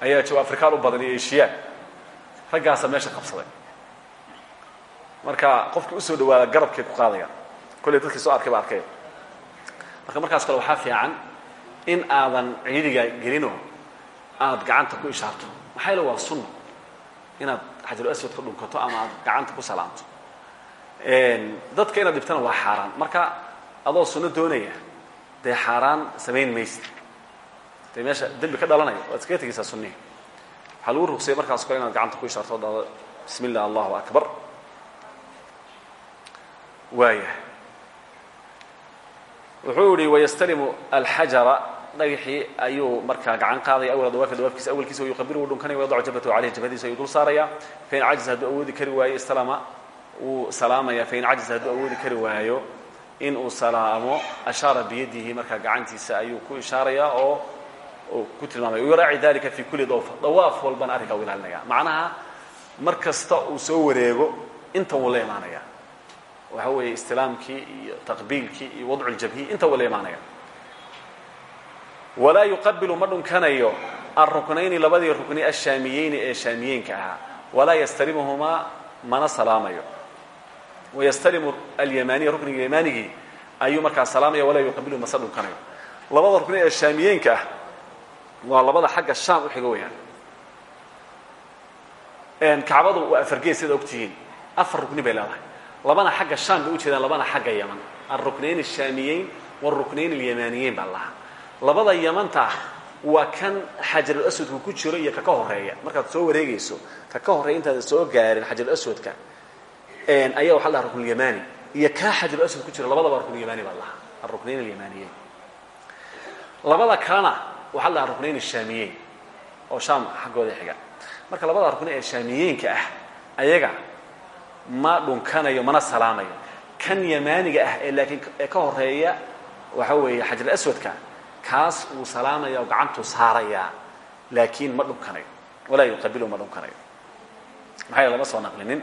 Ayaa jooga afrikaan u badan iyo eshiyaan raggaasa meesha qabsaday. Marka qofkii u soo dhawaada garabkay ku qaadayaan kolley dadkii soo arkay ba arkay. Marka markaas kale waxaa fiican in aadan ciidiga gelino aad gacanta ku ishaarto. Maxaa yaele waa sunna inaad xajaru aswad ka dhunkato ama aad gacanta ku salaamto dadka inaad dhibtana waa xaaraan. Marka adoo sunno doonaya dee xaaraan samayn maysid dee meesha dembi ka dhalanaya waad iskaga tegaysaa sunnihi waxaa lagu rugsayay markaas kale inaad gacanta ku ishaarto dado bismi illah allahu akbar. Waaya wuxuu yihi wayastalimu alxajara dhagaxii ayuu markaa gacan qaadaya awla dawaafi dawaafkiisa awalkiisa wa yuqabilu wuu dhunkanaya wayadacu jabhatahu caleyhi jabhadiisa ayuu dul saaraya. Fain cajiz hadduu awoodi kari waayo istalama wuu salaamaya. Fain cajiz hadduu awoodi kari waayo in uu salaamo ashaara biyadihi markaa gacantiisa ayuu ku ishaaraya oo ku tilmaamaya. Yuraaci dalika fi kuli dawfa dawaaf walbana arrinkaa u ilaalinaya. Macnaha mar kasta uu soo wareego intan wuu la imaanaya. Waxa weeye istilaamkii iyo taqbiilkii iyo wadcu ljabhi inta wuu la imaanaya walaa yuqabilu ma dhunkanayo arruknayni labadii rukni ashaamiyeyni ee shaamiyeynka ahaa. Walaa yastalimuhumaa mana salaamayo. Wayastalimu alyamaaniya rukniga yamaanigii ayuu markaa salaamaya walaa yuqabilu mase dhunkanayo. Labada rukni ee shaamiyeenka ah waa labada xagga shaam u xigo weyaan kacbadu waa afargee sida ogtihiin. Afar rukni bay leedahay. Labana xagga shaam bay ujeedaan labana xagga yaman. Alruknayn ashaamiyeyn wاruknayn alyamaaniyeyn baa lahaa labada yamantaa waa kan xajarulaswadku ku jiro iyo kaka horreeya. Markaad soo wareegayso kaka horreeya intaadan soo gaarin xajarulaswadka ayaa waxa lahaa ruknulyamani iyo kaa xajarulaswad ku jiro labadaba ruknulyamani baa lahaa. Aruknayn alyamaniyeyn. Labada kalena waxaa lahaa ruknayn shaamiyeyn oo shaam xaggooda xiga. Marka labada rukni ee shaamiyeenka ah ayaga ma dhunkanayo mana salaamayo. Kan yamaaniga ah laakiin ka horreeya waxa weeye xajarulaswadka kaas uu salaamaya oo gacantuu saarayaa laakiin ma dhunkanayo walaa yuqabilu ma dhunkanayo maxaa yeel lama soo naqlinin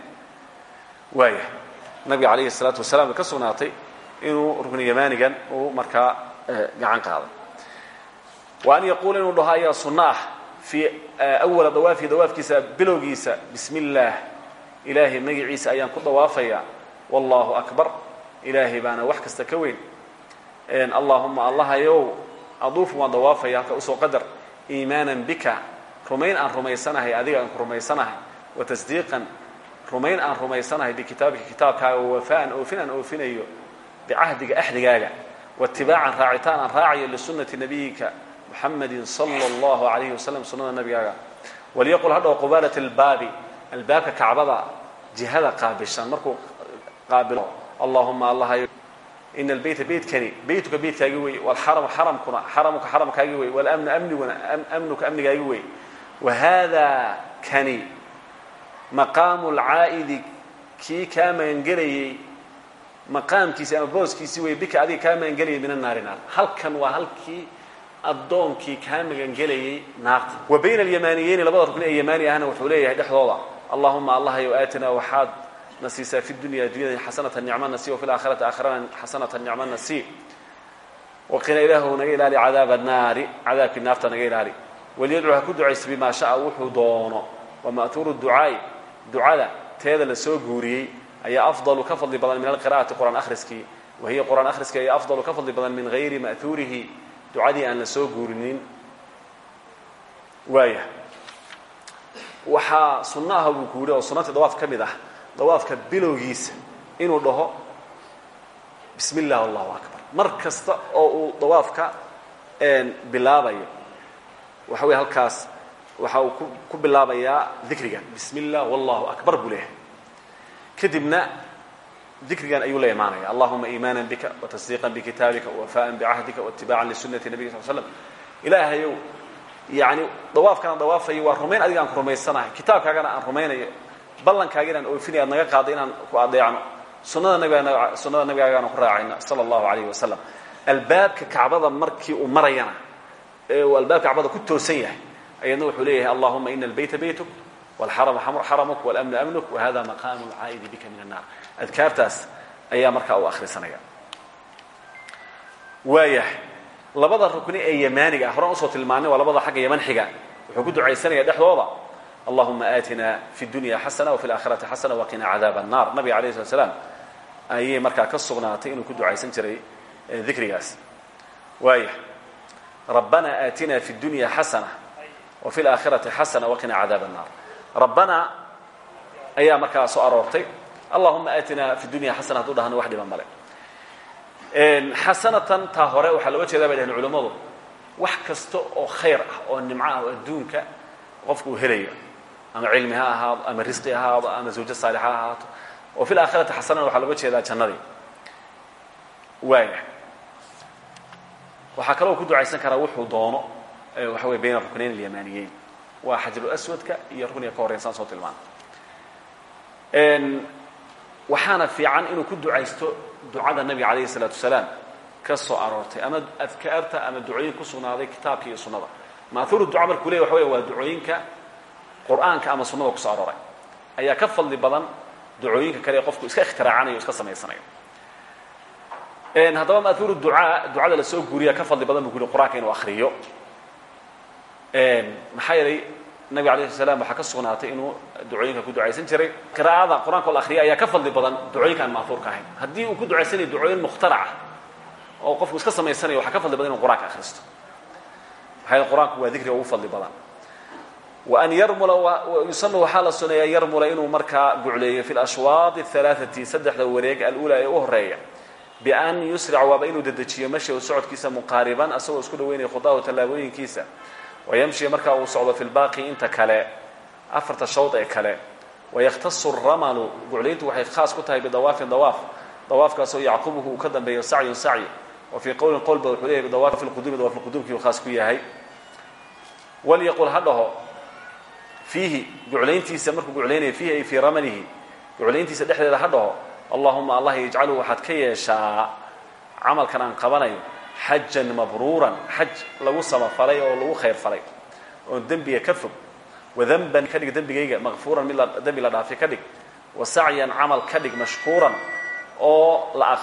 waaya nabiga calayhi الsalaatu wasalaam way ka sugnaatay inuu rukni yamaanigan uu markaa gacan qaaday wa an yaquula inuu dhaho ayaa sunno ah fii awala dawaafihi dawaafkiisa bilowgiisa bismi اllaah ilaahay magaciisa ayaan ku dawaafayaa wallahu akbar ilaahay baana wax kasta ka weyn allahuma allahayow aduufu waan dawaafaya halka u soo qadar iimaanan bika. Rumayn aan rumaysanahay adiga aan ku rumaysanahay. Wa tasdiiqan rumayn aan rumaysanahay bikitaabika kitaabkaaga wawafaan oofin aan oofinayo bicahdiga axdigaaga. Waitibaacan raacitaan aan raacayo lisunati nabiyika muxamadi sala allahu alayhi wasalam sunnada nabigaaga. Walyaqul hadhow qubaalat albaabi albaabka kacbada jihada qaabishan. Markuu qaabilo allahuma allahayo ina albeyta beytkani beytuka beytkaagi wey walxaramu xaramkuna xaramuka xaramkaagi wey walamnu amniguna amnuka amnigaagi wey wahada kani maqaamu lcaa'idi kii kaa magangelayey maqaamkiisi ama booskiisi wey bika adiga kaa magangelayay min annaari naar halkan waa halkii addoonkii kaa magangelayay naarta wa bayna alyamaaniyeyni labada rukni ee yamaani ahna wuxuu leeyahay dhexdooda allahuma allahayow aatinaa waxaad na siisaa fi dunya dunyada xasanata nicma nasi wa fi laakhirati aakhirana xasanata nicma nasi waqina ilaahw naga ilaali cadaaba annaari cadaabkii naarta naga ilaali. Walyadcu ha ku ducaysa bimaa sha'a wuxuu doono wa ma'huuru ducaa'i ducada teeda la soo guuriyey ayaa afdalu ka fadli badan min alqira'ati qur'aan akhriskii wa hiya qur'aan akhriskii ayaa afdalu ka fadli badan min hayri ma'huurihi ducadii aan la soo guurinin. Waaya. Waxaa sunno ah buu ku yidhi oo sunnatii dawaaf ka mid ah dawaafka bilowgiisa inuu dhaho bismi allahu akbar. Mar oo uu dawaafka bilaabayo waxa wey halkaas waxa uu ku bilaabayaa dikriga bismi wallahu akbar buu kadibna dikrigan ayuu la imaanaya allahuma iimaana bika watasdiiqan bikitaabika wafaan bicahdika waitibaacan lisunati nabiyik sal slam ilaahayow yani dawaafkanaan dawaafayo waa rumayn adiga ku rumaysanahay. Kitaabkaagana aan rumaynayo ballankaagina aan oofinaya ad naga qaado inaan ku adeecno sunada nabig sunnada nabigaagaana ku raacayna sala allahu alayh wasalam albaabka kacbada markii uu marayana ee uu albaabka kacbada ku toosan yahay ayadna wuxuu leeyahay allahuma ina albayta baytuk wاlxarama xaramuk wاlamnu amnuk wahada maqaamu lcaa'idi bika min annar adkaartaas ayaa markaa u akhrisanaya waayahay labada rukni ee yamaaniga ah horaan u soo tilmaanay waa labada xagga yaman xiga wuxuu ku ducaysanaya dhexdooda allahuma aatina fi dunya xasana wafi laakhirati xasana waqina cadaab annar nabiga alayh slat slaam ayay markaa ka sugnaatay inuu ku ducaysan jiray dikrigaas waaya rabbana aatina fi dunya xasana wafi laakhirati xasana waqina cadaab annar rabbana ayaa markaa soo aroortay allahuma aatina fi dunya xasana hadduu dhahno wax dhiban male xasanatan taa hore waxaa looga jeedaa bay dhaheen culammadu wax kasta oo khayr ah oo nimco ah oo adduunka qofku uu helayo ama cilmi ha ahaado ama risqi ha ahaado ama zawjo saalixa ha ahaato oo fi laakhirati xasanana waxaa looga jeedaa jannadii. Waaya waxaa kaloo ku ducaysan karaa wuxuu doono waxa wey bayna ruknayn alyamaniyeyn waa xajarulaswadka iyo rukniga ka horreyn saan soo tilmaana waxaana fiican inuu ku ducaysto ducada nabiga calayhi salaatu wasalaam ka soo aroortay ama adkaarta ama ducooyin ku sugnaaday kitaabka iyo sunnada. Maahuuru duca markuu ley waxa wey waa ducooyinka qur'aanka ama sunnada ku soo arooray. Ayaa ka fadli badan ducooyinka kale ee qofku iska ikhtiraacanayo o iska samaysanayo. Haddaba maahuuru ducaa ducada la soo guuriya ka fadli badan bu ku yihi qur'aanka inuu akriyo maxaa yeelay nabig alayh sl slam waxaa ka sugnaatay inuu ducooyinka ku ducaysan jiray. Qiraa'ada qur'anka o la akriya ayaa ka fadli badan ducooyinka aan maahuurka ahayn. Haddii uu ku ducaysanayo ducooyin mukhtaraca oo qofku iska samaysanayo waxaa ka fadli badan inu qur'anka akhristo. Maxaa yeele qur'aanku waa dikriga ugu fadli badan an yarmula yusanu waxaa la suneeyaa yarmula inuu markaa gucleeyo fi lashwaad alaaati saddexda wareeg alula ee u horreeya bian yusric waaba inuu dedejiyo mashahu socodkiisa muqaariban asagoo isku dhaweynaya khudaahu tallaabooyinkiisa wayamshi markaa uu socdo fi lbaaqi inta kale afarta shawd ee kale. Wayakhtasu ramalu guclayntu waxay khaas ku tahay bidawaafin dawaaf. Dawaafkaasoo yacqubuhu uu ka dambeeyo sacyun sacyi. Wa fii qowlin qowlba wuxuu leeyahy bidawaafi lquduumi dawaaf lquduumkii uu khaas ku yahay. Walyaqul ha dhaho fiihi guclayntiisa markuu guclaynayo fiihi ay fii ramalihi guclayntiisa dhexdeeda ha dhaho allahuma allah yajcalu waxaad ka yeeshaa camalkan aan qabanayo xajan mabruuran xaj lagu samafalay oo lagu khayr falay oon dembiga ka fog wadanban ka dhig dembigayga makfuuran mid dembi la dhaafi ka dhig wa sacyan camal ka dhig mashkuuran oo la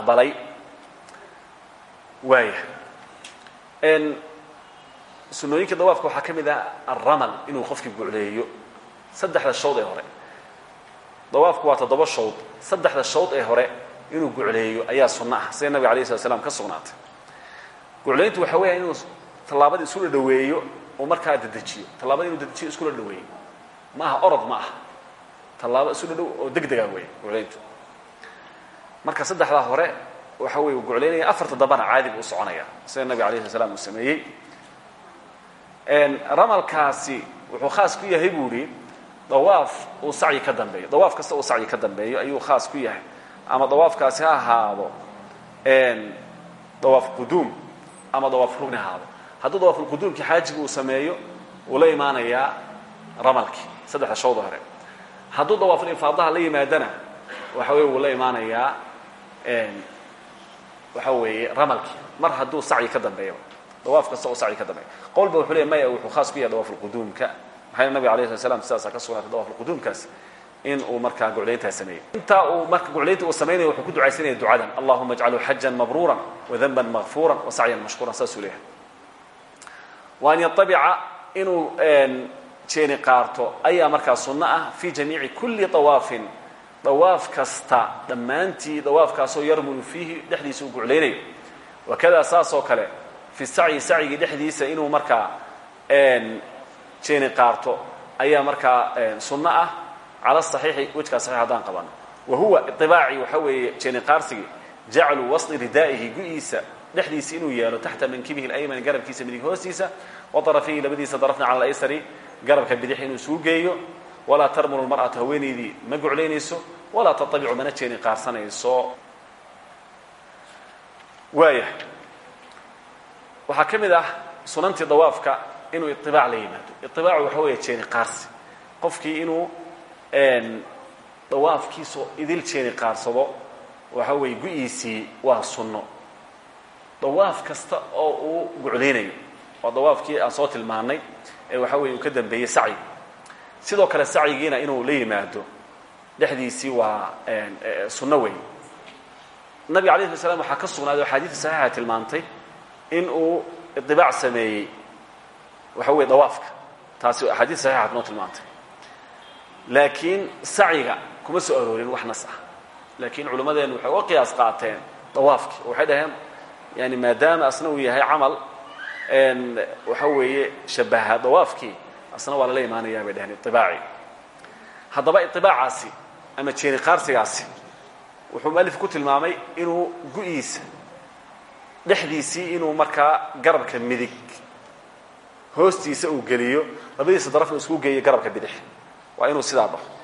sunooyinka dawaafka waxaa ka mid ah alramal inuu qofkii gucleeyo saddexda shawd ee hore. Dawaafku waa toddoba shawd. Saddexda shawd ee hore inuu gucleeyo ayaa sunno ah sida nabiga alay slat slam ka sugnaatay. Guclayntu waxa weeya inuu tallaabada isula dhaweeyo oo markaa dedejiyo. Tallaabada inuu dedejiyo iskula dhaweeyo. Ma aha orod ma aha. Tallaabo isula dhow oo deg dega weeye guclayntu marka saddexdaa hore waxa weye uu guclaynaya afarta dambana caadi buu u soconaya sida nabiga alayh slat slam uu sameeyey ramalkaasi wuxuu khaas ku yahay buu ihi dawaaf uu sacyi ka dambeeyo. Dawaaf kasta uu sacyi ka dambeeyo ayuu khaas ku yahay. Ama dawaafkaasi ha ahaado dawaaf quduum ama dawaaf rugni ahaado. Hadduu dawaafulquduumkii xaajiga uu sameeyo wuu la imaanayaa ramalkii saddexda shawda hore. Hadduu dawaafulifaadaha la yimaadana waxa weye wuu la imaanayaa waxa weeye ramalkii. Mar hadduu sacyi ka dambeeyo dawaaf kasta oo sacyi ka dambeeyo qowlba wuxuu leey maya wuxuu khaas ku yahay dawaafulquduumka maxaa yele nabiga alayh slat slam sidaasaa ka sugnaatay dawaafulquduumkaas in uu markaa guclayntaa sameeyey. Intaa uu marka guclaynta uu samaynaya wuxuu ku ducaysanaya ducadan. Allahuma ajcalu xajan mabruuran wadanban makfuuran wasacyan mashkuuran. Saasuu leeyahay. Wa an yatabica inuu jeeni qaarto. Ayaa markaa sunno ah fi jamiici kulli dawaafin. Dawaaf kasta dhammaantii dawaafkaasoo yarmulu fiihi dhexdiisa uu guclaynayo wakada saasoo kale fi sacyi sacyiga dhexdiisa inuu markaa jeeni qaarto. Ayaa markaa sunno ah. Cala saxiixi wejkaa saxiix haddaan qabano wa huwa iibaaci waxa weeye jeeni qaarsigii. Jaclu wasli ridaa'ihi gu-iisa. Dhexdiisa inuu yeelo taxta mankibihi اlayman garabkiisa midig hoostiisa. Wa darafihi labadiisa darafna cala aysari garabka bidix inuu isuu geeyo. Walaa tarmulu mar'ata haweenaydii ma guclaynayso. Walaa tatabicu mana jeeni qaarsanayso. Waaya waxaa ka mid ah sunantii dawaafka inuu iطibaac la yimaado. Iطibaacu waxa weeye jeeni qaarsi. Qofkii inuu dawaafkiisoo idil jeeni qaarsado waxa weeye gu-iisii waa sunno. Dawaaf kasta oo uu guclaynayo waa dawaafkii aan soo tilmaanay ee waxa weye uu ka dambeeyey sacyi. Sidoo kale sacyigiina inuu la yimaado dhexdiisii waa sunno weyn. Nabiga alayh slat slam waxaa ka sugnaaday o axaadiida saxiixa tilmaantay in uu idibaac sameeyey. Waxa weye dawaafka. Taasi axaadiid saxiixaad noo tilmaantay. Laakiin sacyiga kuma soo aroorin wax nas ah. Laakiin culimmadeenu waxay uga qiyaas qaateen dawaafki oo waxay dhaheen yani maadaama asna uu yahay camal waxa weeye shabaha dawaafkii asna waa lala imaanayaa bay dhaheen iطibaaci haddaba iطibaacaasi ama jeeni qaarsigaasi wuxuu mualif ku tilmaamay inuu gu-iisa dhexdiisii inuu markaa garabka midig hoostiisa uu geliyo labadiisa darafna isku geeyo garabka bidix. Waa inuu sidaa dhaho.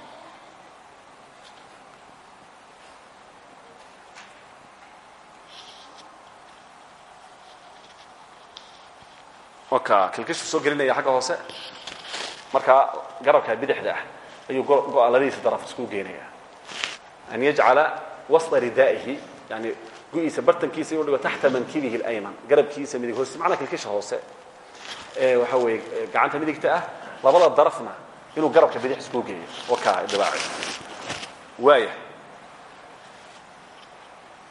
Waka kilkishu soo gelinaya xagga hoose. Markaa garabka bidixda ah ayuu go-a daraf isku geenaya. An yajcala wasطa ridaa'ihi yani gu-iisa bartankiisa inuu dhigo taxta mankibihi اlayman garabkiisa midig hoose macnaa kilkisha hoose. Ee waxa weeye gacanta midigta ah labada darafna inuu garabka bidix isku geeyo waka idibaaci waaya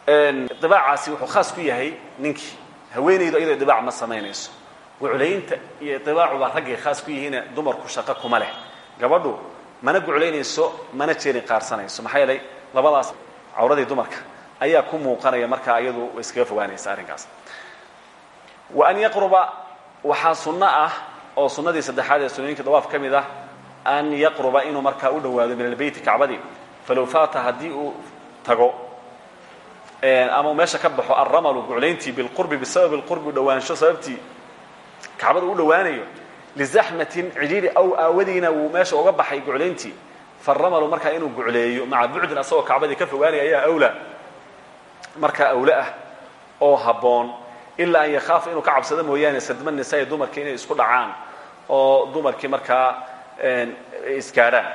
idibaacaasi wuxuu khaas ku yahay ninkii haweenaydu iyadoo idibaac ma samaynayso. Guclaynta iyo idibaacu baa raggay khaas ku yihiine dumarku shaqo kuma leh. Gabadhu mana guclaynayso mana jeeni qaarsanayso. Maxaa yeelay labadaas cawradii dumarka ayaa ku muuqanaya markaa iyadu iskaga fogaanaysa arrinkaas. Wa an yaqruba waxaa sunno ah oo sunnadii saddexaad ee sunooyinka dawaaf ka mid ah an yaqruba inuu markaa u dhowaado min albeyti kacbadii. Falow faata haddii uu tago ama meesha ka baxo alramalu guclayntii bilqurbi bisababi lqurbi dhowaansho sababtii kacbada u dhowaanayo lizaxmatin cidhiiri aw aawadiina wuu meesha uga baxay guclayntii. Faramalu markaa inuu gucleeyo maca bucdin asagoo kacbadii ka fogaanaya ayaa awla markaa awle ah oo habboon ilaa an yakhaafa inuu ka cabsado mooyaane sadma nisaa dumarkii inay isku dhacaan oo dumarkii markaa isgaadhaan.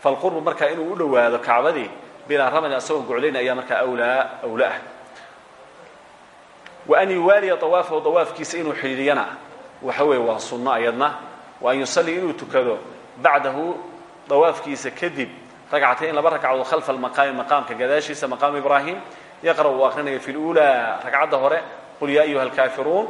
Falqurbu markaa inuu u dhowaado kacbadii bilaa ramalin asagoo goclayn ayaa markaa awlaa awla ah. Wa an yuwaaliya awaafahu dawaafkiisa inuu xidhiidiyana waxa weeye waa sunno ayadna. Wa an yusalli inuu tukado. Bacdahu dawaafkiisa kadib ragcatayn laba ragcadood khalfa almaqaami maqaamka gadaashiisa maqaamu ibraahim yaqra' uu akhrinayo fi lulaa ragcadda hore qul yaa ayuha alkaafiruun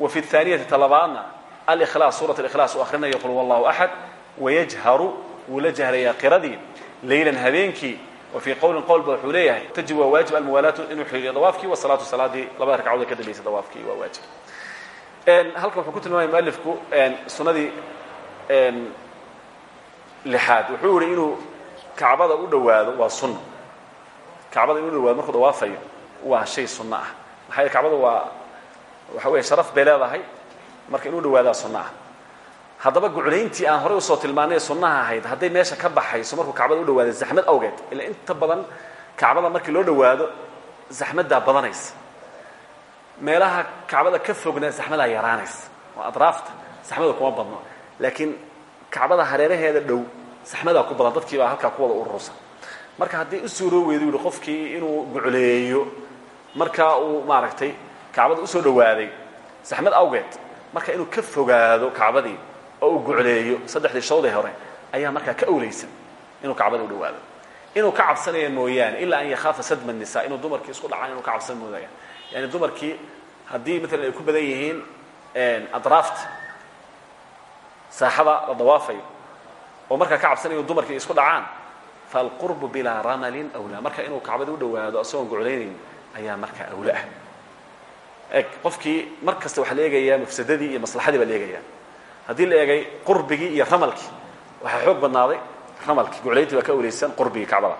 wa fi اthaaniyati talabaadna alkhlaas suurat اlikhlaas uu akhrinayo qul huwa allahu axad wayajharu wuu la jahrayaa qiradii leylan habeenkii wa fii qowlin qowlba wuxuu leeyahay tajib waa waajib almuwaalaatu inuu xiriiriyo dawaafkii wasalaatu salaadii labada ragcadood ee ka dambaysa dawaafkii waa waajib halkan wuxuu ku tilmaamaya mualifku sunadii lixaad wuxuu yihi inuu kacbada u dhowaado waa sunna kacbada inuu dhawaado markuu dawaafayo waa shay sunno ah. Maxaa yele kacbada waa waxa weeye sharaf bay leedahay marka inuu dhawaadaa sunno ah. Haddaba guclayntii aan horey u soo tilmaanay sunnaha ahayd hadday meesha ka baxayso markuu kacbada u dhawaado zaxmad awgeed. Ila inta badan kacbada markii loo dhawaado zaxmaddaa badanaysa. Meelaha kacbada ka fogna zaxmadaa yaraanaysa. Oo adraafta zaxmada kuma badno. Laakiin kacbada hareeraheeda dhow zaxmadaa ku badan. Dadkii baa halkaa ku wada urursan marka haddii u suuroo weydu yihi qofkii inuu gucleeyo markaa uu maaragtay kacbada u soo dhawaaday zaxmad awgeed marka inuu ka fogaado kacbadii oo uu gucleeyo saddexdii shawdee hore ayaa markaa ka owleysa inuu kacbada u dhawaado inuu ka cabsanaya mooyaane ilaa an yakhaafa sadma nisa inuu dumarkii isku dhacaan inuu ka cabsan moodaya yani dumarkii haddii maalan ay ku badan yihiin adraafta saaxada la dawaafayo oo markaa ka cabsanayo dumarkii isku dhacaan falqurbu bilaa ramalin awlaa marka inuu kacbada u dhawaado asagoon guclaynayn ayaa markaa awla ah eg qofkii mar kasta waxaa la eegayaa mafsadadii iyo maslaxadii baa la eegayaa haddii la eegay qurbigii iyo ramalkii waxaa xoog badnaaday ramalkii guclayntii baa ka awlaysan qurbigii kacbada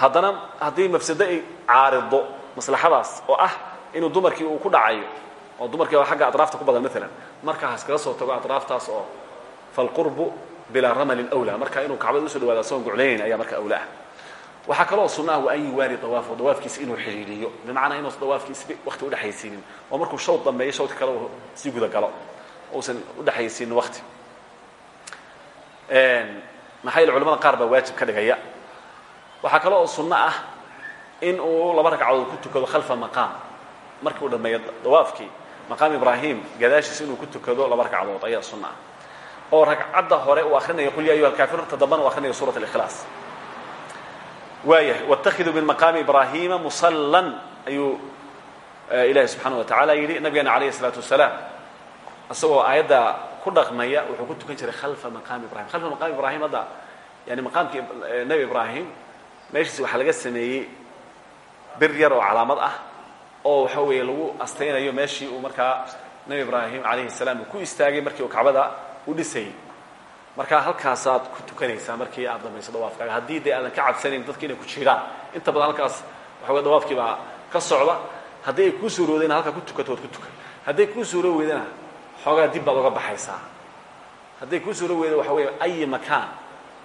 haddana haddii mafsado ay caarido maslaxadaas oo ah inuu dumarkii uu ku dhacayo oo dumarkii agga adraafta ku badan maalan markaa haskaga soo tago adraaftaas oo falqurbu bilaa ramalin awlaa marka inuu kacbada u soo dhawaado asagoon guclaynayn ayaa marka awla ah waxaa kaloo sunna ah wa an yuwaali dawaafo dawaafkiisa inuu xidhiiriyo bimacnaa inuusan dawaafkiisa wakti udhexaysiinin oo markuu shawd dambeeyo shawdka kale uu sii guda galo. Uusan udhexaysiinin wakti maxaa yeele culamada qaar baa waajib ka dhigaya. Waxaa kale oo sunno ah in uu laba ragcadood ku tukado khalfa maqaam. Markii uu dhameeyo dawaafkii maqaam ibraahim gadaashiisa inuu ku tukado laba ragcadood ayaa sunno ah oo ragcadda hore uu akrinaya qul ya ayuha alkaafiruun toddobana uu akrinaya suurat alikhlaas. Waayahay watakiduu min maqaami ibraahima musallan ayuu eh, ilaahi subxaana wa tacaala yidhi nabigeena calayhi isalaatu wasalaam. Isagoo aayadda ku dhaqmaya wuxuu ku tukan jiray khalfa maqaami ibrahim khalfa maqaami ibraahim hadda yani maqaamkii eh, nebi ibraahim meeshiis waxaa laga sameeyey bir yar oo calaamad ah oo waxa weeye lagu astaynayo meeshii uu markaa nebi ibraahim calayhi salaam ku istaagay markii uu kacbada u dhisayay markaa halkaasaad ku tukanaysaa markii aad dhamayso dawaafkaaga haddii dee aadan ka cabsanayn dadki inay ku jiraan inta badan halkaas waxa wey dawaafkii baa ka socda. Haddii ay kuu suuroodayna halkaa ku tukato waad ku tukan. Hadday kuu suuro weydana xoogaa dib baad oga baxaysaa. Hadday kuu suuro weyda waxa weeye ayi makaan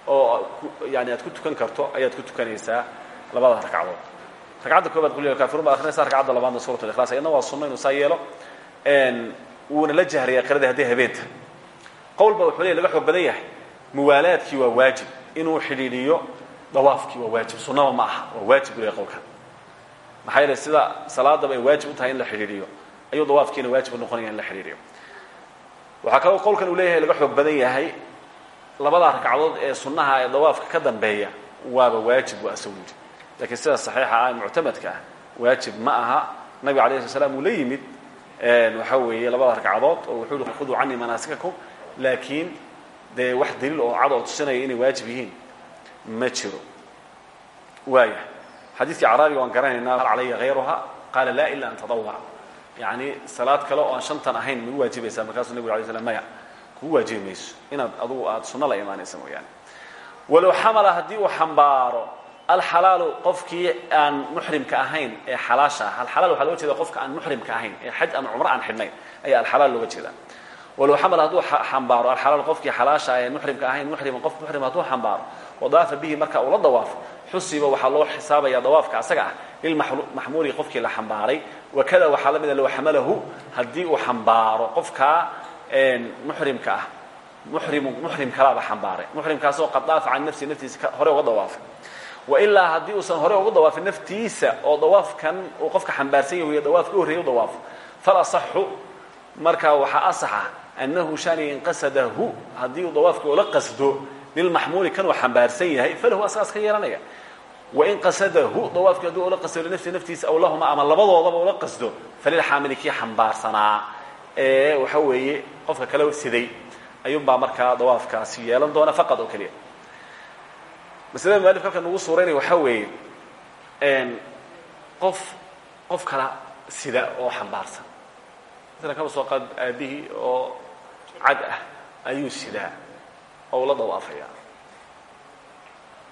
oo yani aad ku tukan karto ayaad ku tukanaysaa labada ragcadood ragcadda koobaad qul kafirun baad akrinaysaa ragcadda labaadna suurat alikhlas ayadna waa sunno inuu saa yeelo wuuna la jahraya qiradii hadday habeenta qowlba wuxuu leey laga xoog badan yahay. Muwaalaadkii waa waajib inuu xidhiidhiyo dawaafkii waa waajib sunnaba ma aha waa waajib buu leeyahy qowlkan maxaa yeele sida salaadaba ay waajib u tahay in la xidhiidhiyo ayuu dawaafkiina waajib u noqonaya in la xidhiidhiyo. Waxaa kaloo qowlkan uu leeyahay laga xoog badan yahay. Labada ragcadood ee sunnaha ee dawaafka ka dambeeya waaba waajib waa asagu yidhi lakiin sida saxiixa ah muctamadka ah waajib ma aha. Nabiga alayh sla slam uu la yimid waxa weeye labada ragcadood oo wuxuu yihi khuduu canii manaasikakum laakiin dee wax daliil oo cad oo tusinaya inay waajib yihiin ma jiro. Waaya xadiidkii caraabiga waan garanaynaa hal calaya hayruha qaala laa ila an tadawac yani salaad kale oo aan shantan ahayn ma u waajibaysaa markaasuu nabig alay slam maya. Kuu waajibi mayso. Inaad adugu aada sunno la imaanaysa mooyaane. Walow xamala haddii uu xambaaro alxalaalu qofkii aan muxrimka ahayn ee xalaasha ah. Alxalaal waxaa loga jeeda qofka aan muxrimka ahayn ee xaj ama cumro aan xidhnayn. Ayaa alxalaal looga jeedaa walow xamal hadduu xambaaro alxalaal qofkii xalaasha ah ee muxrimka ahayn muxrima qof muxrim hadduu xambaaro wadaafa bihi marka uu la dawaafo xusiba waxaa loo xisaabaya dawaafka asaga ah lilmaxmuuli qofkii la xambaaray wakada waxaa la mida low xamalahu haddii uu xambaaro qofkaa muxrimka ah muxrimu muxrim kalaaba xambaaray muxrimkaasoo qad daafa can nafsi naftiisa hore uga dawaafay wailaa haddii uusan horey ugu dawaafin naftiisa oo dawaafkan uu qofka xambaarsan yahy dawaafka u horreeyay u dawaafo falasaxu markaa waxaa asaxa annahu shaniga inqasadahu haddii uu dawaafka ula qasdo lilmaxmuuli kan uu xambaarsan yahay falahu asagaas ka yeelanaya wain qasadahu dawaafkii hadduu ula qasdo linafsi naftiisa aw lahuma ama labadoodaba ula qasdo falilxaamili kii xambaarsanaa ee waxa weeye qofka kale siday ayuunbaa markaa dawaafkaasi yeelan doona faqad oo keliya maslada mualifka halkan nagu suuraynaya waxaa weeye qof qof kala sida oo xambaarsan masalan kaba soo qaad aabihii oo cad ah ayuu sidaa oo ula dawaafaya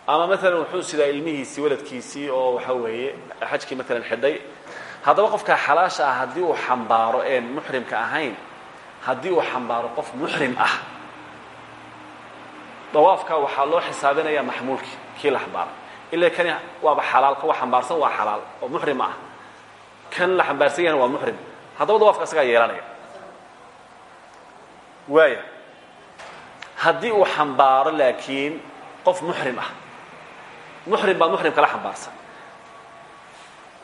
ama maalan wuxuu sidaa ilmihiisii waladkiisii oo waxa weeye xajkii maalan xidhay. Haddaba qofkaa xalaasha ah haddii uu xambaaro een muxrimka ahayn haddii uu xambaaro qof muxrim ah dawaafka waxaa loo xisaabinaya maxmuulkii kii la xambaaray ila kani waaba xalaal kuwa xambaarsan waa xalaal oo muxrim ah. Kan la xambaarsan yahana waa muxrim. Haddaba dawaafka isagaa yeelanaya waaya haddii uu xambaaro laakiin qof muxrim ah. Muxrim baa muxrim kala xambaarsan.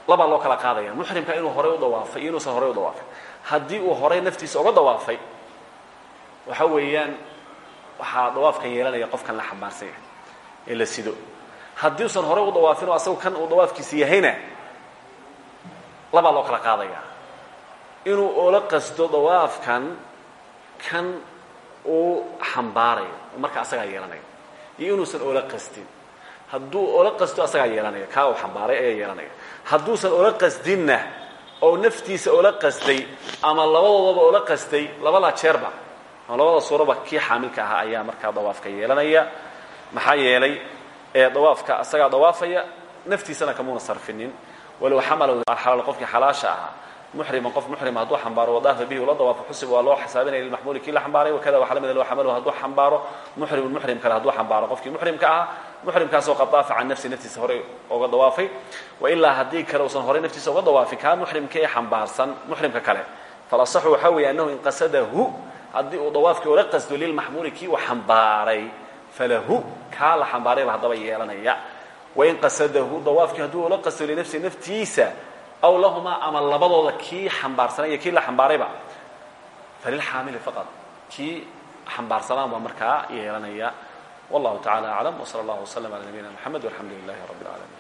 Labaa loo kala qaadaya. Muxrimka inuu horay u dawaafay iyo inuusan horay u dawaafay haddii uu horay naftiisa uga dawaafay waxa weeyaan waxaa dawaafkan yeelanaya qofkan la xambaarsan yahay ee la sido. Haddii usan horay u dawaafin oo asagu kan uu dawaafkiisa yahayna labaa loo kala qaadaya. Inuu oola qasdo dawaafkan kan uu xambaarayo oo marka asagaa yeelanaya iyo inuusan oola qasdin. Hadduu oola qasdo asagaa yeelanaya kaa uu xambaaray ayaa yeelanaya hadduusan oola qasdinna oo naftiisa oola qasday ama labadoodaba oola qasday labadaa jeerba ama labada suuraba kii xaamilka ahaa ayaa markaa dawaafka yeelanaya. Maxaa yeelay ee dawaafka asagaa dawaafaya naftiisana kamuuna sarfinin. Walow xamala alxalaal qofkii xalaasha ahaa muxriman qof muxrima hadduu xambaaro wadaafa bihi ula dawaafo xusib waa loo xisaabinaya lilmaxmuuli kii la xambaaray wakada waxaa la mid loo xamalu hadduu xambaaro muxrimun muxrim kale hadduu xambaaro. Qofkii muxrimka ahaa muxrimkaasoo qad daafa can nafsi naftiisa horey oga dawaafay. Wailaa haddii kale uusan horey naftiisa uga dawaafin kaa muxrimka ee xambaarsan muxrimka kale. Falasaxu waxaa weeye annahu in qasadahu haddii uu dawaafkii ula qasdo lilmaxmuuli kii uu xambaaray falahu kaa la xambaarayba haddaba yeelanaya. Wain qasadahu dawaafkii hadduu ula qasdo linafsi naftiisa aw lahumaa ama labadooda kii xambaarsanay iyo kii la xambaarayba falilxaamili faqad kii xambaarsanaan baa markaa yeelanaya wallahu tacala aclam wsala allahu waslm ala nabiyina mxamed walxamdu lilahi rabi اlcaalamiin